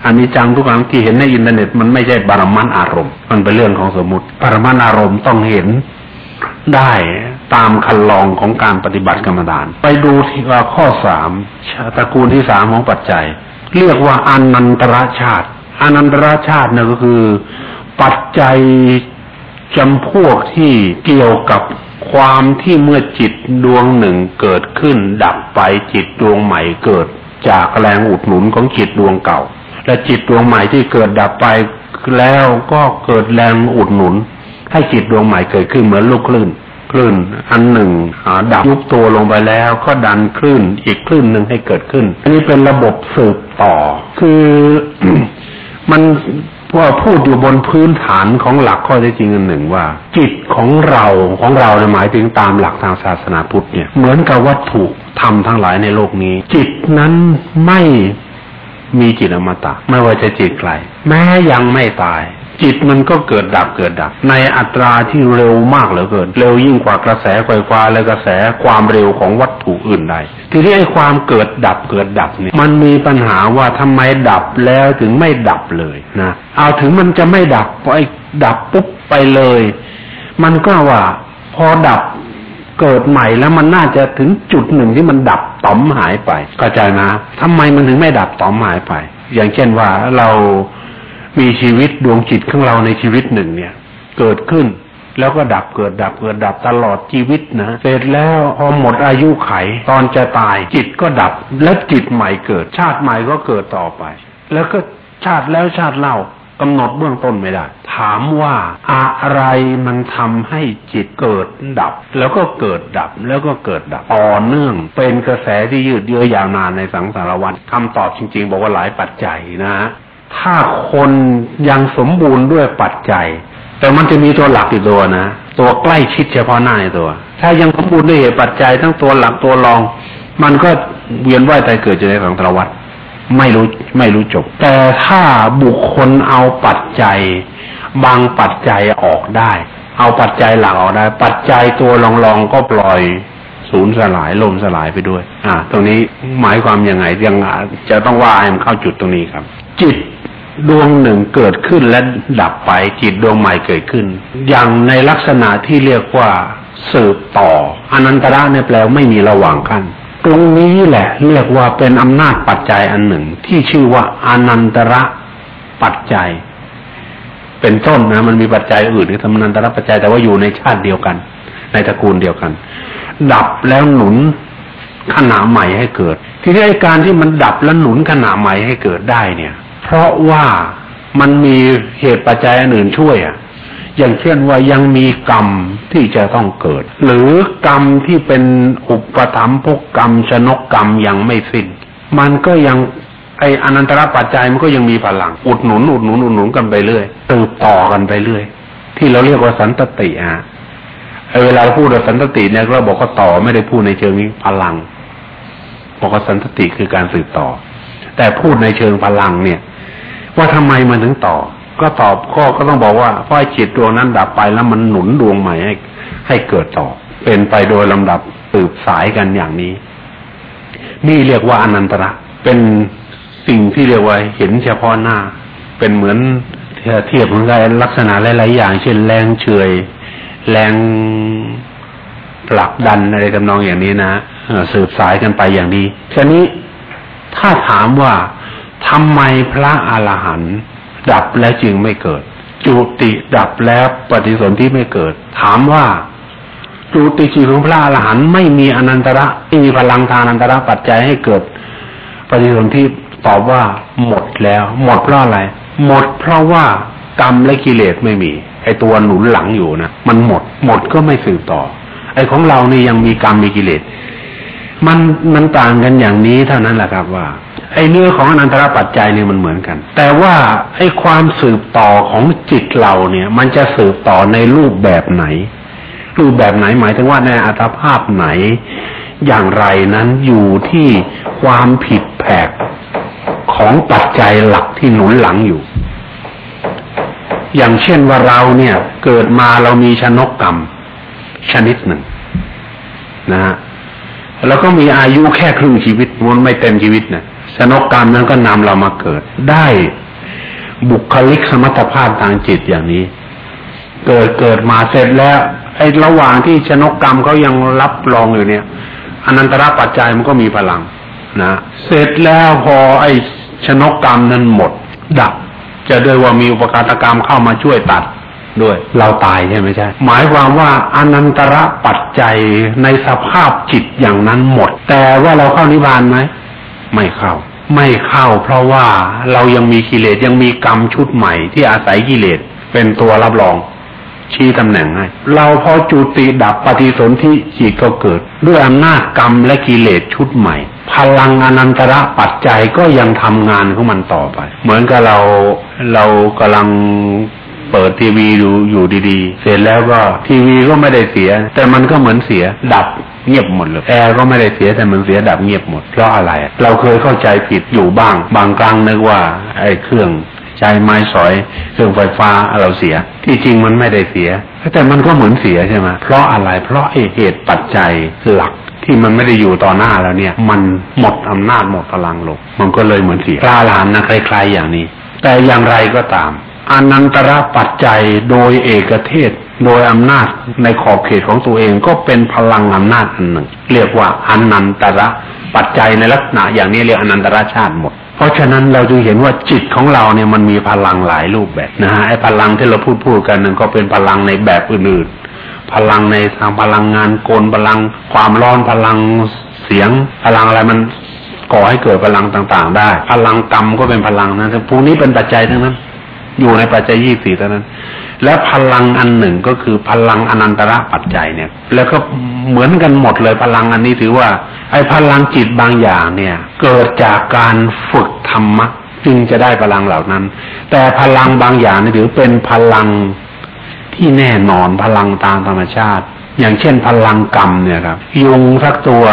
อันนี้จังทุกครั้งที่เห็นในอินเทอร์เน็ต มันไม่ใช่ปรมัตถอารมณ์ มันเป็นเรื่องของสมมติปรมัตถอารมณ์ต้องเห็นได้ตามคันลองของการปฏิบัติกรรมฐาน ไปดูที่ว่าข้อสามตระกูลที่สามของปัจจัย เรียกว่าอนันตรชาติอนันตรชาตินี่ยก็คือ ปัจจัยจำพวกที่เกี่ยวกับความที่เมื่อจิตดวงหนึ่งเกิดขึ้น ดับไปจิตดวงใหม่เกิด จากแรงอุดหนุนของจิตดวงเก่า และจิตดวงใหม่ที่เกิดดับไปแล้วก็เกิดแรงอุดหนุน ให้จิตดวงใหม่เกิดขึ้นเหมือนลูกคลื่น คลื่น อันหนึ่งดับยุบตัวลงไปแล้วก็ดันคลื่นอีกคลื่นหนึ่งให้เกิดขึ้น อันนี้เป็นระบบสืบต่อ คือมันว่าพูดอยู่บนพื้นฐานของหลักข้อเท็จจริงอันหนึ่งว่า จิตของเราของเราเนี่ยหมายถึงตามหลักทางศาสนาพุทธเนี่ยเหมือนกับวัตถุธรรมทั้งหลายในโลกนี้ จิตนั้นไม่มีจิตอมตะ ไม่ว่าจะจิตไกลแม้ยังไม่ตาย จิตมันก็เกิดดับเกิดดับ ในอัตราที่เร็วมากเหลือเกิน เร็วยิ่งกว่ากระแสไฟฟ้าและกระแสความเร็วของวัตถุอื่นใดทีนี้ไอ้ความเกิดดับเกิดดับเนี่ยมันมีปัญหาว่าทำไมดับแล้วถึงไม่ดับเลยนะเอาถึงมันจะไม่ดับพอไอ้ดับปุ๊บไปเลย มันก็ว่าพอดับเกิดใหม่แล้วมันน่าจะถึงจุดหนึ่งที่มันดับต่อมหายไปกระจายนะทำไมมันถึงไม่ดับต่อมหายไป อย่างเช่นว่าเรา มีชีวิตดวงจิตของเราในชีวิตหนึ่งเนี่ย เกิดขึ้น แล้วก็ดับเกิดดับเกิดดับตลอดชีวิตนะเสร็จแล้วพอหมดอายุไข ตอนจะตายจิตก็ดับ และจิตใหม่เกิด ชาติใหม่ก็เกิดต่อไป แล้วก็ชาติแล้วชาติเล่ากำหนดเบื้องต้นไม่ได้ ถามว่าอะไรมันทำให้จิตเกิดดับ แล้วก็เกิดดับแล้วก็เกิดดับต่อเนื่อง เป็นกระแสที่ยืดเยื้อยาวนานในสังสารวัฏคำตอบจริง ๆ บอกว่าหลายปัจจัยนะฮะ ถ้าคนยังสมบูรณ์ด้วยปัจจัย แต่มันจะมีตัวหลักอีกตัวนะ ตัวใกล้ชิดเฉพาะหน้าในตัว ถ้ายังสมบูรณ์ด้วยเหตุปัจจัย ทั้งตัวหลักตัวรอง มันก็เวียนว่ายตายเกิดอยู่ในสังสารวัฏไม่รู้ไม่รู้จบ แต่ถ้าบุคคลเอาปัจจัย บางปัจจัยออกได้ เอาปัจจัยหลักออกได้ ปัจจัยตัวรองรองก็ปล่อยศูนย์สลายลมสลายไปด้วย อ่า ตรงนี้หมายความยังไงยังจะต้องว่าให้มันเข้าจุดตรงนี้ครับ จิตดวงหนึ่งเกิดขึ้นและดับไปจิตดวงใหม่เกิดขึ้น อย่างในลักษณะที่เรียกว่าสืบต่อ อนันตระเนี่ยแปลว่าไม่มีระหว่างขั้นตรงนี้แหละเรียกว่าเป็นอำนาจปัจจัยอันหนึ่ง ที่ชื่อว่าอนันตระปัจจัย เป็นต้นนะมันมีปัจจัยอื่นที่ทำอนันตระปัจจัยแต่ว่าอยู่ในชาติเดียวกัน ในตระกูลเดียวกัน ดับแล้วหนุนขนาใหม่ให้เกิด ทีนี้การที่มันดับแล้วหนุนขนาใหม่ให้เกิดได้เนี่ย เพราะว่ามันมีเหตุปัจจัยอื่นช่วยอะอย่างเช่นว่ายังมีกรรมที่จะต้องเกิด หรือกรรมที่เป็นอุปธรรมพกกรรมชนกกรรมยังไม่สิ้น มันก็ยังไออนันตรปัจจัยมันก็ยังมีพลัง อุดหนุนอุดหนุนอุดหนุนกันไปเรื่อยติบต่อกันไปเรื่อย ที่เราเรียกว่าสันตติอะไอเวลาพูดว่าสันตติเนี่ยเราบอกว่าต่อไม่ได้พูดในเชิงนี้พลังบอกว่าสันตติคือการสืบต่อ แต่พูดในเชิงพลังเนี่ย ว่าทำไมมันถึงต่อ ก็ตอบข้อก็ต้องบอกว่าเพราะจิตดวงนั้นดับไปแล้วมันหนุนดวงใหม่ให้ให้เกิดต่อ เป็นไปโดยลำดับสืบสายกันอย่างนี้ นี่เรียกว่าอนันตระ เป็นสิ่งที่เรียกว่าเห็นเฉพาะหน้า เป็นเหมือนเทียบของการลักษณะหลาย ๆ อย่าง เช่นแรงเฉยแรงผลักดันอะไรทำนองอย่างนี้นะสืบสายกันไปอย่างนี้ทีนี้ถ้าถามว่า ทำไมพระอรหันต์ดับแล้วจึงไม่เกิด จุติดับแล้วปฏิสนธิไม่เกิด ถามว่าจุติจิตของพระอรหันต์ไม่มีอนันตระไม่มีพลังทางอนันตระปัจจัยให้เกิด ปฏิสนธิตอบว่าหมดแล้ว หมดเพราะอะไร หมดเพราะว่ากรรมและกิเลสไม่มีไอตัวหนุนหลังอยู่นะมันหมด หมดก็ไม่สืบต่อ ไอของเรานี่ยังมีกรรมมีกิเลสมันมันต่างกันอย่างนี้เท่านั้นแหละครับว่า ไอ้เนื้อของอนันตรปัจจัยเนี่ยมันเหมือนกัน แต่ว่าไอ้ความสืบต่อของจิตเราเนี่ย มันจะสืบต่อในรูปแบบไหน รูปแบบไหนหมายถึงว่าในอัตภาพไหน อย่างไรนั้นอยู่ที่ความผิดแผกของปัจจัยหลักที่หนุนหลังอยู่ อย่างเช่นว่าเราเนี่ย เกิดมาเรามีชนกกรรม ชนิดหนึ่ง นะฮะแล้วก็มีอายุแค่ครึ่งชีวิตมันไม่เต็มชีวิตนะ ชนกกรรมนั้นก็นำเรามาเกิด ได้บุคลิกสมรรถภาพทางจิตอย่างนี้ เกิดเกิดมาเสร็จแล้วไอ้ระหว่างที่ชนกกรรมเขายังรับรองอยู่เนี่ยอนันตระปัจจัยมันก็มีพลังนะเสร็จแล้วพอไอ้ชนกกรรมนั้นหมด ดับ จะด้วยว่ามีอุปการกรรมเข้ามาช่วยตัดด้วย เราตายใช่ไหมใช่ หมายความว่าอนันตระปัจจัยในสภาพจิตอย่างนั้นหมด แต่ว่าเราเข้านิพพานไหม ไม่เข้า ไม่เข้า เพราะว่าเรายังมีกิเลสยังมีกรรมชุดใหม่ที่อาศัยกิเลสเป็นตัวรับรอง ชี้ตำแหน่งให้เราพอจุติดับปฏิสนธิจิตก็เกิด ด้วยอำนาจกรรมและกิเลสชุดใหม่ พลังอนันตระปัจจัยก็ยังทำงานของมันต่อไป เหมือนกับเราเรากำลังเปิดทีวีดูอยู่ดีๆ เสร็จแล้วก็ทีวีก็ไม่ได้เสีย แต่มันก็เหมือนเสีย ดับ เงียบหมดเลยแอร์ก็ไม่ได้เสียแต่มันเสียดับเงียบหมดเพราะอะไร เราเคยเข้าใจผิดอยู่บ้าง บางครั้งนึกว่าไอ้เครื่องใช้ไม้สอยเครื่องไฟฟ้าเราเสีย ที่จริงมันไม่ได้เสีย แต่มันก็เหมือนเสียใช่ไหมเพราะอะไรเพราะไอเหตุปัจจัยหลักที่มันไม่ได้อยู่ต่อหน้าแล้วเนี่ย มันหมดอำนาจหมดพลังลงมันก็เลยเหมือนเสียปลาหานนะคล้ายๆอย่างนี้ แต่อย่างไรก็ตามอนันตระปัจจัยโดยเอกเทศ โดยอำนาจในขอบเขตของตัวเองก็เป็นพลังอำนาจอันหนึ่ง เรียกว่าอนันตระปัจจัยในลักษณะอย่างนี้เรียกอนันตระชาติหมด เพราะฉะนั้นเราจะเห็นว่าจิตของเราเนี่ยมันมีพลังหลายรูปแบบนะฮะไอ้พลังที่เราพูดพูดกันนั้นก็เป็นพลังในแบบอื่นๆ พลังในทางพลังงานกลพลังความร้อนพลังเสียงพลังอะไรมันก่อให้เกิดพลังต่างๆ ได้ พลังกรรมก็เป็นพลังนะแต่พวกนี้เป็นปัจจัยทั้งนั้น อยู่ในปัจจัยยี่สี่เท่านั้น และพลังอันหนึ่งก็คือพลังอนันตระปัจจัยเนี่ย แล้วก็เหมือนกันหมดเลยพลังอันนี้ถือว่า ไอ้พลังจิตบางอย่างเนี่ย เกิดจากการฝึกธรรมะจึงจะได้พลังเหล่านั้น แต่พลังบางอย่างนี่ถือเป็นพลังที่แน่นอนพลังตามธรรมชาติ อย่างเช่นพลังกรรมเนี่ยครับยุงสักตัว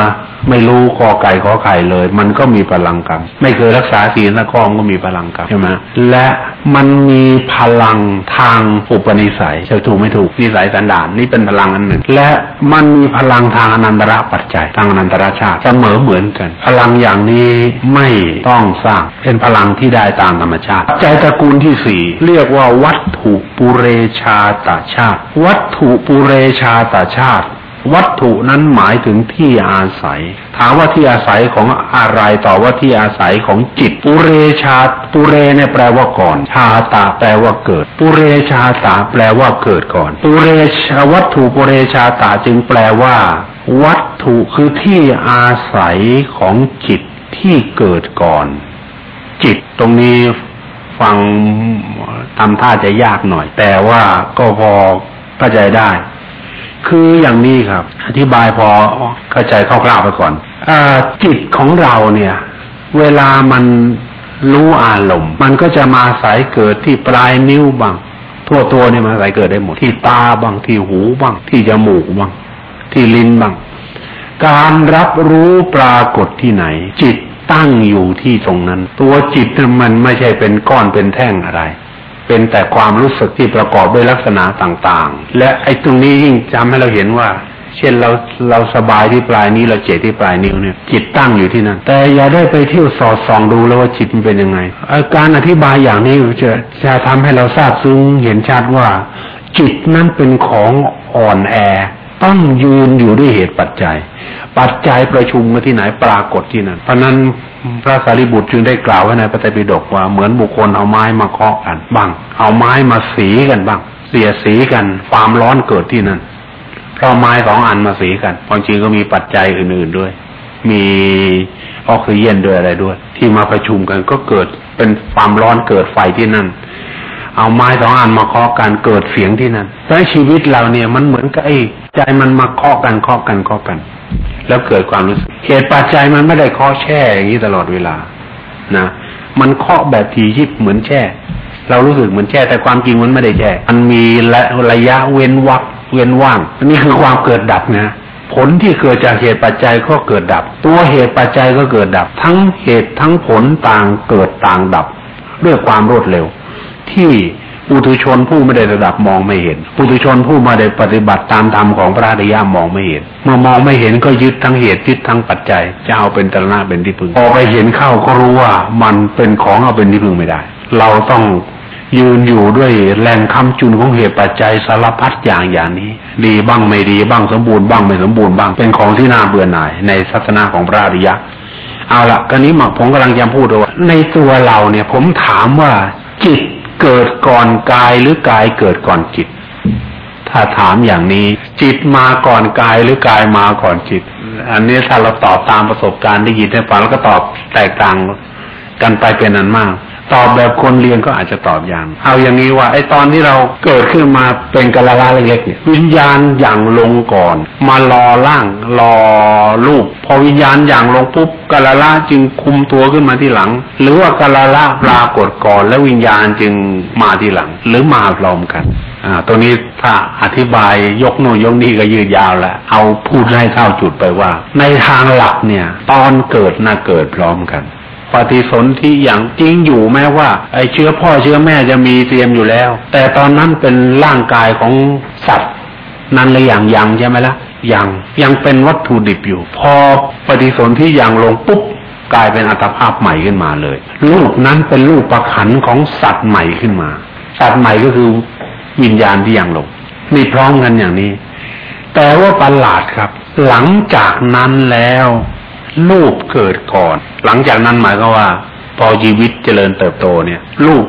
ไม่รู้กอไก่ขอไข่เลย มันก็มีพลังกรรม ไม่เคยรักษาศีลละข้อมก็มีพลังกรรมใช่ไหมและมันมีพลังทางอุปนิสัยจะถูกไม่ถูกนิสัยสันดานนี่เป็นพลังอันหนึ่ง และมันมีพลังทางอนันตระปัจจัยทางอนันตระชาติเสมอเหมือนกัน พลังอย่างนี้ไม่ต้องสร้างเป็นพลังที่ได้ตามธรรมชาติใจตระกูลที่สี่เรียกว่าวัตถุปุเรชาตาชาติ วัตถุปุเรชาตาชาติ วัตถุนั้นหมายถึงที่อาศัย ถามว่าที่อาศัยของอะไรต่อว่าที่อาศัยของจิต ปุเรชาปุเรเนี่ยแปลว่าก่อน ชาตาแปลว่าเกิด ปุเรชาตาแปลว่าเกิดก่อน ปุเรชาวัตถุปุเรชาตาจึงแปลว่า วัตถุคือที่อาศัยของจิตที่เกิดก่อน จิตตรงนี้ฟังทำท่าจะยากหน่อย แต่ว่าก็พอเข้าใจได้ คืออย่างนี้ครับ อธิบายพอเข้าใจคร่าวๆไปก่อนอจิตของเราเนี่ย เวลามันรู้อารมณ์มันก็จะมาสายเกิดที่ปลายนิ้วบ้างทั่วตัวเนี่ยมาสายเกิดได้หมด ที่ตาบ้างที่หูบ้างที่จมูกบ้างที่ลิ้นบ้างการรับรู้ปรากฏที่ไหน จิตตั้งอยู่ที่ตรงนั้น ตัวจิตมันไม่ใช่เป็นก้อนเป็นแท่งอะไร เป็นแต่ความรู้สึกที่ประกอบด้วยลักษณะต่างๆ และไอ้ตรงนี้ยิ่งจำให้เราเห็นว่า เช่นเราเราสบายที่ปลายนี้เราเจ็บที่ปลายนิ้วเนี่ย จิตตั้งอยู่ที่นั่นแต่อย่าได้ไปเที่ยวสอดส่องดูแล้วว่าจิตมันเป็นยังไงการอธิบายอย่างนี้จะจะทำให้เราทราบซึ้งเห็นชัดว่า จิตนั้นเป็นของอ่อนแอ ต้องยืนอยู่ด้วยเหตุปัจจัย ปัจจัยประชุมมาที่ไหนปรากฏที่นั่นเพราะนั้นพระสารีบุตรจึงได้กล่าวไว้ในพระไตรปิฎกว่าเหมือนบุคคลเอาไม้มาเคาะกันบ้างเอาไม้มาสีกันบ้าง เสียสีกันความร้อนเกิดที่นั่นเพราะไม้สองอันมาสีกันบางทีก็มีปัจจัยอื่นๆด้วย มีออกซิเจนด้วยอะไรด้วย ที่มาประชุมกันก็เกิดเป็นความร้อนเกิดไฟที่นั่น เอาไม้สองอันมาเคาะกันเกิดเสียงที่นั่นแต่ชีวิตเราเนี่ยมันเหมือนกับไอ้ใจมันมาเคาะกันเคาะกันเคาะกัน แล้วเกิดความรู้สึกเหตุปัจจัยมันไม่ได้เคาะแช่อย่างนี้ตลอดเวลานะมันเคาะแบบทียิบเหมือนแช่ เรารู้สึกเหมือนแช่แต่ความจริงมันไม่ได้แช่มันมีระระยะเว้นวักเว้นว่างนี่คือความเกิดดับนะผลที่เกิดจากเหตุปัจจัยก็เกิดดับ ตัวเหตุปัจจัยก็เกิดดับ ทั้งเหตุทั้งผลต่างเกิดต่างดับ ด้วยความรวดเร็ว ที่ปุถุชนผู้ไม่ได้ระดับมองไม่เห็น ปุถุชนผู้มาได้ปฏิบัติตามธรรมของพระอริยมองไม่เห็น เมื่อมองไม่เห็นก็ยึดทั้งเหตุยึดทั้งปัจจัย จะเอาเป็นตรณะเป็นที่พึ่งพอไปเห็นเข้าก็รู้ว่ามันเป็นของเอาเป็นที่พึ่งไม่ได้ เราต้องยืนอยู่ด้วยแรงคำจุนของเหตุปัจจัยสารพัดอย่างอย่างนี้ ดีบ้างไม่ดีบ้างสมบูรณ์บ้างไม่สมบูรณ์บ้างเป็นของที่น่าเบื่อหน่ายในศาสนาของพระอริยะ เอาละกรนี้หมักผมกำลังจะพูดว่าในตัวเราเนี่ยผมถามว่าจิต เกิดก่อนกายหรือกายเกิดก่อนจิต ถ้าถามอย่างนี้ จิตมาก่อนกายหรือกายมาก่อนจิต อันนี้ถ้าเราตอบตามประสบการณ์ได้ยินได้ฟังแล้วก็ตอบแตกต่างกันไปเป็นอันมาก ตอบแบบคนเรียนก็อาจจะตอบอย่าง เอาอย่างนี้ว่าไอ้ตอนที่เราเกิดขึ้นมาเป็นกะละลาเล็กๆเนี่ยวิญญาณอย่างลงก่อน มารอร่างรอรูปพอวิญญาณอย่างลงปุ๊บกะละละจึงคุมตัวขึ้นมาที่หลัง หรือว่ากะละละปรากฏก่อน แล้ววิญญาณจึงมาที่หลัง หรือมาพร้อมกันอ่าตัวนี้ถ้าอธิบายยกโน่นยกนี่ก็ยืดยาวแล้วเอาพูดให้เท่าจุดไปว่า ในทางหลักเนี่ย ตอนเกิดน่ะเกิดพร้อมกัน ปฏิสนธิอย่างจริงอยู่แม้ว่าไอเชื้อพ่อเชื้อแม่จะมีเตรียมอยู่แล้ว แต่ตอนนั้นเป็นร่างกายของสัตว์ นั้นเลยอย่างยังใช่ไหมละ่ะยังยังเป็นวัตถุดิบอยู่ พอปฏิสนธิอย่างลงปุ๊บกลายเป็นอัตภาพใหม่ขึ้นมาเลยรูปนั้นเป็นรูปประขันของสัตว์ใหม่ขึ้นมา สัตว์ใหม่ก็คือวิญญาณที่ยังลงมีพร้อมกันอย่างนี้ แต่ว่าประหลาดครับ หลังจากนั้นแล้ว รูปเกิดก่อน หลังจากนั้นหมายก็ว่า พอชีวิตเจริญเติบโตเนี่ยลูก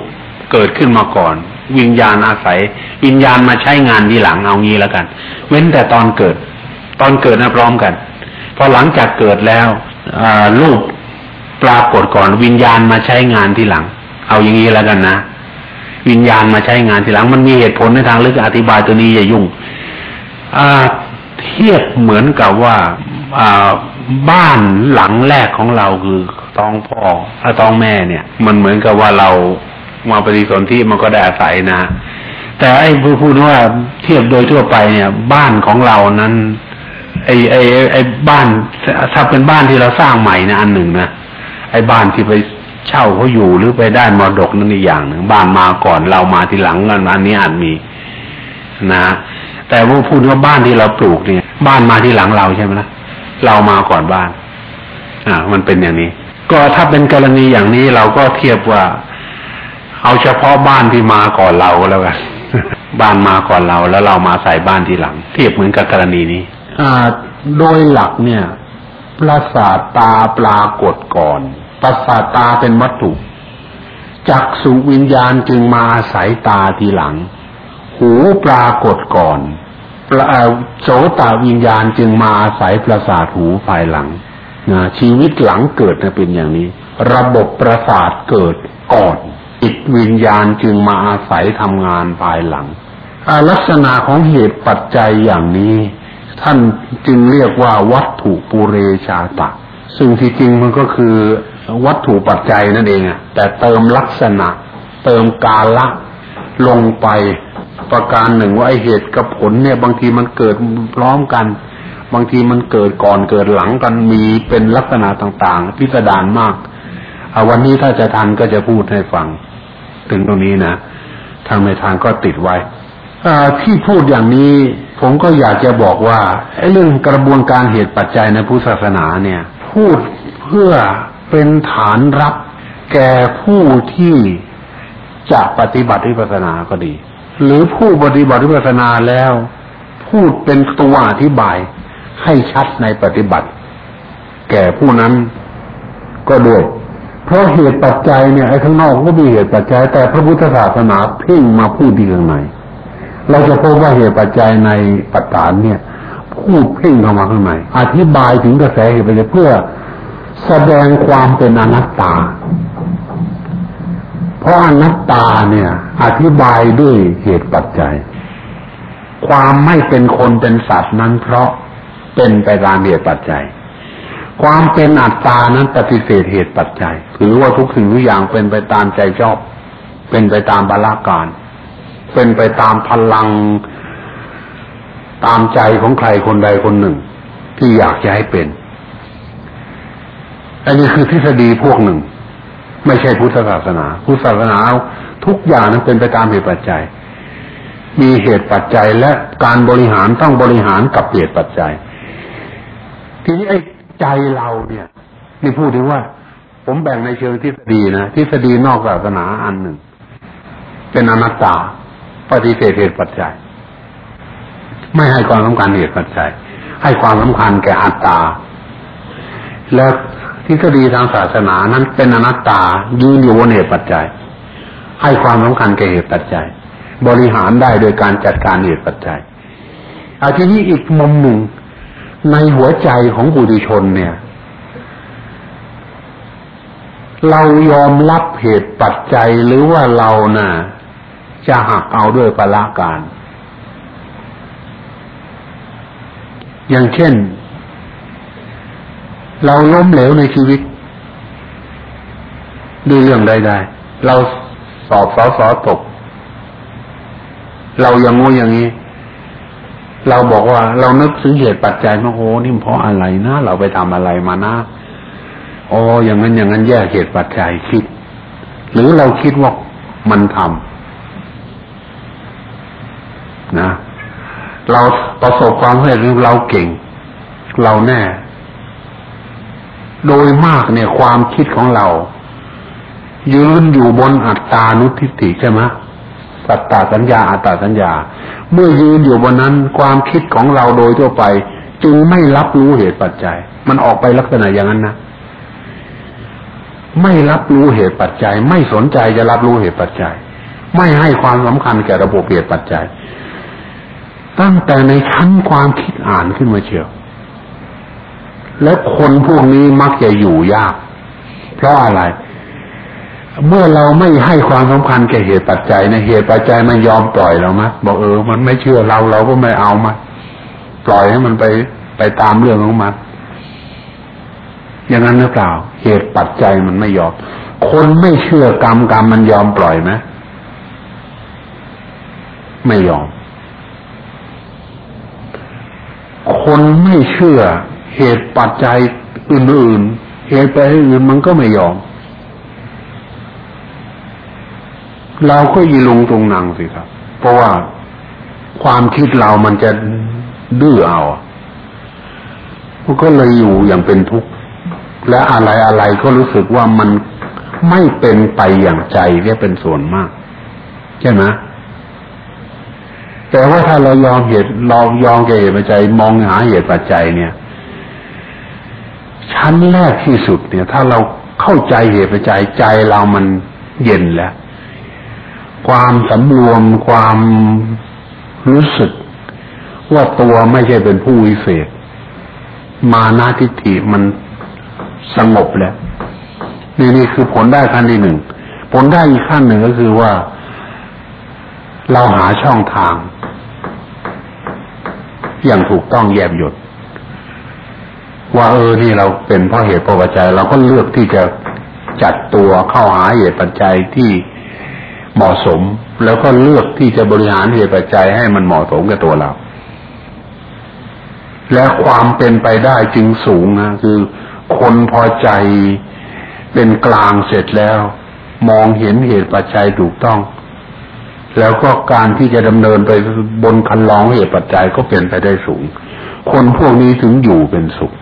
เกิดขึ้นมาก่อน วิญญาณอาศัย วิญญาณมาใช้งานทีหลังเอางี้แล้วกัน เว้นแต่ตอนเกิด ตอนเกิดนะพร้อมกัน พอหลังจากเกิดแล้วลูกปรากฏก่อนวิญญาณมาใช้งานทีหลัง เอาอย่างนี้แล้วกันนะวิญญาณมาใช้งานทีหลัง มันมีเหตุผลในทางลึกอธิบายตัวนี้อย่ายุ่งเทียบเหมือนกับว่า บ้านหลังแรกของเราคือต้องพ่อถ้าต้องแม่เนี่ย มันเหมือนกับว่าเรามาปฏิสนธิมันก็ได้อาศัยนะ แต่ไอ้ผู้พูดว่าเทียบโดยทั่วไปเนี่ย บ้านของเรานั้น ไอ้ไอ้ไอ้บ้านถ้าเป็นบ้านที่เราสร้างใหม่นะอันหนึ่งนะไอ้บ้านที่ไปเช่าเขาอยู่หรือไปได้มรดกนั่นอีกอย่างหนึ่งบ้านมาก่อนเรามาทีหลังกันอันนี้อาจมีนะ แต่ว่าพูดว่าบ้านที่เราปลูกเนี่ย บ้านมาที่หลังเราใช่ไหมล่ะ เรามาก่อนบ้าน อ่า มันเป็นอย่างนี้ ก็ถ้าเป็นกรณีอย่างนี้เราก็เทียบว่า เอาเฉพาะบ้านที่มาก่อนเราแล้วกันบ้านมาก่อนเราแล้วเรามาใส่บ้านทีหลัง เทียบเหมือนกับกรณีนี้ อ่า โดยหลักเนี่ยประสาทตาปรากฏก่อนประสาทตาเป็นวัตถุจักสุวิญญาณจึงมาสายตาทีหลัง หูปรากฏก่อน โสตวิญญาณจึงมาอาศัยประสาทหูภายหลังนะชีวิตหลังเกิดนะเป็นอย่างนี้ ระบบประสาทเกิดก่อนจิตวิญญาณจึงมาอาศัยทำงานภายหลังลักษณะของเหตุปัจจัยอย่างนี้ ท่านจึงเรียกว่าวัตถุปุเรชาตะ ซึ่งที่จริงมันก็คือวัตถุปัจจัยนั่นเองอะแต่เติมลักษณะ เติมกาละลงไป ประการหนึ่งว่าไอเหตุกับผลเนี่ยบางทีมันเกิดพร้อมกัน บางทีมันเกิดก่อนเกิดหลังกันมีเป็นลักษณะต่างๆ พิสดารมากวันนี้ถ้าจะทันก็จะพูดให้ฟัง ถึงตรงนี้นะทางในทางก็ติดไว้ที่พูดอย่างนี้ ผมก็อยากจะบอกว่าไอ้เรื่องกระบวนการเหตุปัจจัยในพุทธศาสนาเนี่ย พูดเพื่อเป็นฐานรับแก่ผู้ที่จะปฏิบัติวิปัสสนาก็ดี หรือผู้ปฏิบัติวิปัสนาแล้ว พูดเป็นตัวอธิบายให้ชัดในปฏิบัติ แก่ผู้นั้นก็ด้วย เพราะเหตุปัจจัยเนี่ยไอ้ข้างนอกก็มีเหตุปัจจัย แต่พระพุทธศาสนาเพ่งมาพูดดีข้างในเราจะพบว่าเหตุปัจจัยในปัจฐานเนี่ย พูดเพ่งเข้ามาข้างในอธิบายถึงกระแสเหตุปัจจัยเพื่อแสดงความเป็นอนัตตา เพราะอนัตตาเนี่ย อธิบายด้วยเหตุปัจจัย ความไม่เป็นคนเป็นสัตว์นั้น เพราะเป็นไปตามเหตุปัจจัย ความเป็นอัตตานั้นปฏิเสธเหตุปัจจัยถือว่าทุกสิ่งทุกอย่างเป็นไปตามใจชอบ เป็นไปตามบาลาการ เป็นไปตามพลัง ตามใจของใครคนใดคนหนึ่ง ที่อยากจะให้เป็นอันนี้คือทฤษฎีพวกหนึ่ง ไม่ใช่พุทธศาสนา พุทธศาสนาทุกอย่างนั้นเป็นไปตามเหตุปัจจัย มีเหตุปัจจัยและการบริหารต้องบริหารกับเหตุปัจจัย ทีนี้ไอ้ใจเราเนี่ยนี่พูดถึงว่า ผมแบ่งในเชิงทฤษฎีนะทฤษฎีนอกศาสนาอันหนึ่ง เป็นอนัตตา ปฏิเสธเหตุปัจจัย ไม่ให้ความสำคัญเหตุปัจจัย ให้ความสำคัญแก่อัตตา แล้ว ทฤษฎีทางศาสนานั้นเป็นอนัตตายืนอยู่บนเหตุปัจจัย ให้ความสำคัญแก่เหตุปัจจัย บริหารได้โดยการจัดการเหตุปัจจัยอาทีนี้อีกมุมหนึ่งในหัวใจของบุตุชนเนี่ย เรายอมรับเหตุปัจจัยหรือว่าเรานะ่ะ จะหักเอาด้วยประละการ อย่างเช่น เราล้มเหลวในชีวิตด้วยเรื่องใดๆเราสอบสอสอตก เราอย่างงูอย่างนี้ เราบอกว่า เรานึกถึงเหตุปัจจัยมาโอ้นี่เพราะอะไรนะเราไปทำอะไรมานะอ๋ออย่างนั้นอย่างนั้นแยกเหตุปัจจัยคิด หรือเราคิดว่ามันทำนะ เราประสบความสำเร็จเราเก่ง เราแน่ โดยมากเนี่ยความคิดของเรา ยืนอยู่บนอัตตานุทิฏฐิใช่ไหมสัตตาสัญญาอัตตาสัญญา เมื่อยืนอยู่บนนั้นความคิดของเราโดยทั่วไป จึงไม่รับรู้เหตุปัจจัย มันออกไปลักษณะอย่างนั้นนะไม่รับรู้เหตุปัจจัย ไม่สนใจจะรับรู้เหตุปัจจัย ไม่ให้ความสำคัญแก่ระบบเหตุปัจจัย ตั้งแต่ในชั้นความคิดอ่านขึ้นมาเชียว แล้วคนพวกนี้มักจะอยู่ยาก เพราะอะไร เมื่อเราไม่ให้ความสำคัญแก่เหตุปัจจัยในเหตุปัจจัยมันยอมปล่อยเราไหมบอกเออ มันไม่เชื่อเราเราก็ไม่เอามาปล่อยให้มันไปไปตามเรื่องของมันอย่างนั้นหรือเปล่า เหตุปัจจัยมันไม่ยอม คนไม่เชื่อกรรมกรรมมันยอมปล่อยไหมไม่ยอม คนไม่เชื่อ เหตุปัจจัยอื่นๆ เหตุไปอื่นมันก็ไม่ยอม เราก็ยีลงตรงนังสิครับ เพราะว่าความคิดเรามันจะดื้อเอามันก็เลยอยู่อย่างเป็นทุกข์และอะไรอะไรก็รู้สึกว่ามันไม่เป็นไปอย่างใจเนี่ยเป็นส่วนมาก ใช่ไหมแต่ว่าถ้าเรายอมเหตุเรายอมแก่เหตุปัจจัยมองหาเหตุปัจจัยเนี่ย ชั้นแรกที่สุดเนี่ย ถ้าเราเข้าใจเหตุปัจจัยใจเรามันเย็นแล้ว ความสำรวมความรู้สึก ว่าตัวไม่ใช่เป็นผู้วิเศษ มานาทิฏฐิมันสงบแล้ว นี่นี่คือผลได้ขั้นที่หนึ่ง ผลได้อีกขั้นหนึ่งก็คือว่า เราหาช่องทาง อย่างถูกต้องแยบยด ว่าเออนี่เราเป็นเพราะเหตุเพราะปัจจัย เราก็เลือกที่จะจัดตัวเข้าหาเหตุปัจจัยที่เหมาะสม แล้วก็เลือกที่จะบริหารเหตุปัจจัยให้มันเหมาะสมกับตัวเรา และความเป็นไปได้จึงสูงนะคือ คนพอใจเป็นกลางเสร็จแล้ว มองเห็นเหตุปัจจัยถูกต้อง แล้วก็การที่จะดำเนินไปบนคันลองเหตุปัจจัยก็เป็นไปได้สูง คนพวกนี้ถึงอยู่เป็นสุข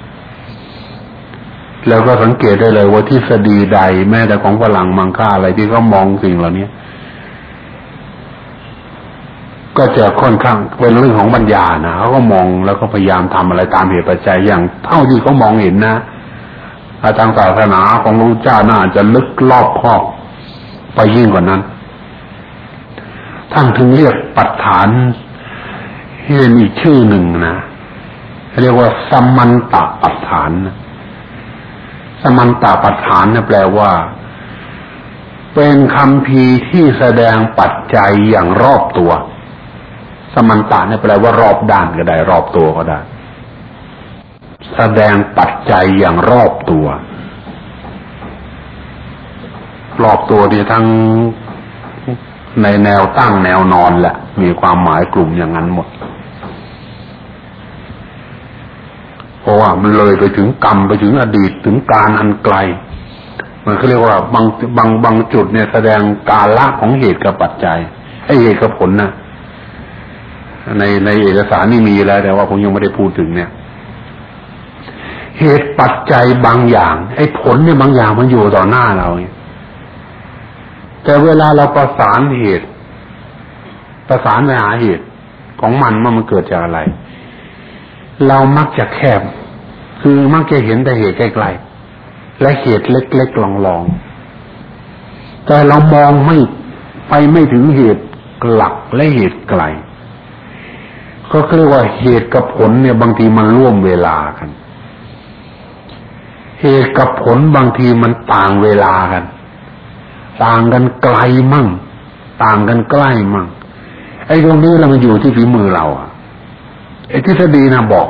แล้วก็สังเกตได้เลยว่าทฤษฎีใด แม้แต่ของฝรั่งมังค่าอะไรที่เขามองสิ่งเหล่านี้ก็จะค่อนข้างเป็นเรื่องของปัญญานะเขาก็มองแล้วก็พยายามทำอะไรตามเหตุปัจจัยอย่างเท่าที่เขามองเห็นนะทางศาสนาของพระเจ้าน่าจะลึกลอบครอบไปยิ่งกว่านั้นท่านถึงเรียกปัจฐานเห็นอีกชื่อหนึ่งนะเรียกว่าสมันตปัฏฐาน สมันตะปัฏฐานเนี่ยแปลว่า เป็นคำพีที่แสดงปัจจัยอย่างรอบตัว สมันตะเนี่ยแปลว่ารอบด้านก็ได้ รอบตัวก็ได้ แสดงปัจจัยอย่างรอบตัว รอบตัวที่ทั้งในแนวตั้งแนวนอนแหละ มีความหมายกลุ่มอย่างนั้นหมด เพราะว่ามันเลยไปถึงกรรมไปถึงอดีตถึงการอันไกล มันเขาเรียกว่าบางบางบางจุดเนี่ยแสดงกาละของเหตุกับปัจจัยไอ้เหตุกับผลนะในในเอกสารนี่มีแล้วแต่ว่าผมยังไม่ได้พูดถึงเนี่ย เหตุปัจจัยบางอย่าง ไอ้ผลเนี่ยบางอย่างมันอยู่ต่อหน้าเราเนี่ยแต่เวลาเราประสานเหตุ ประสานไปหาเหตุของมันว่ามันเกิดจากอะไร เรามักจะแคบ คือมักจะเห็นแต่เหตุใกล้ๆและเหตุเล็กๆลองๆ แต่เรามองไม่ไปไม่ถึงเหตุหลักและเหตุไกล ก็เรียกว่าเหตุกับผลเนี่ยบางทีมันร่วมเวลากัน เหตุกับผลบางทีมันต่างเวลากัน ต่างกันไกลมั่ง ต่างกันใกล้มั่ง ไอ้ตรงนี้เรามันอยู่ที่ฝีมือเราอะ ไอ้ทฤษฎีนะบอก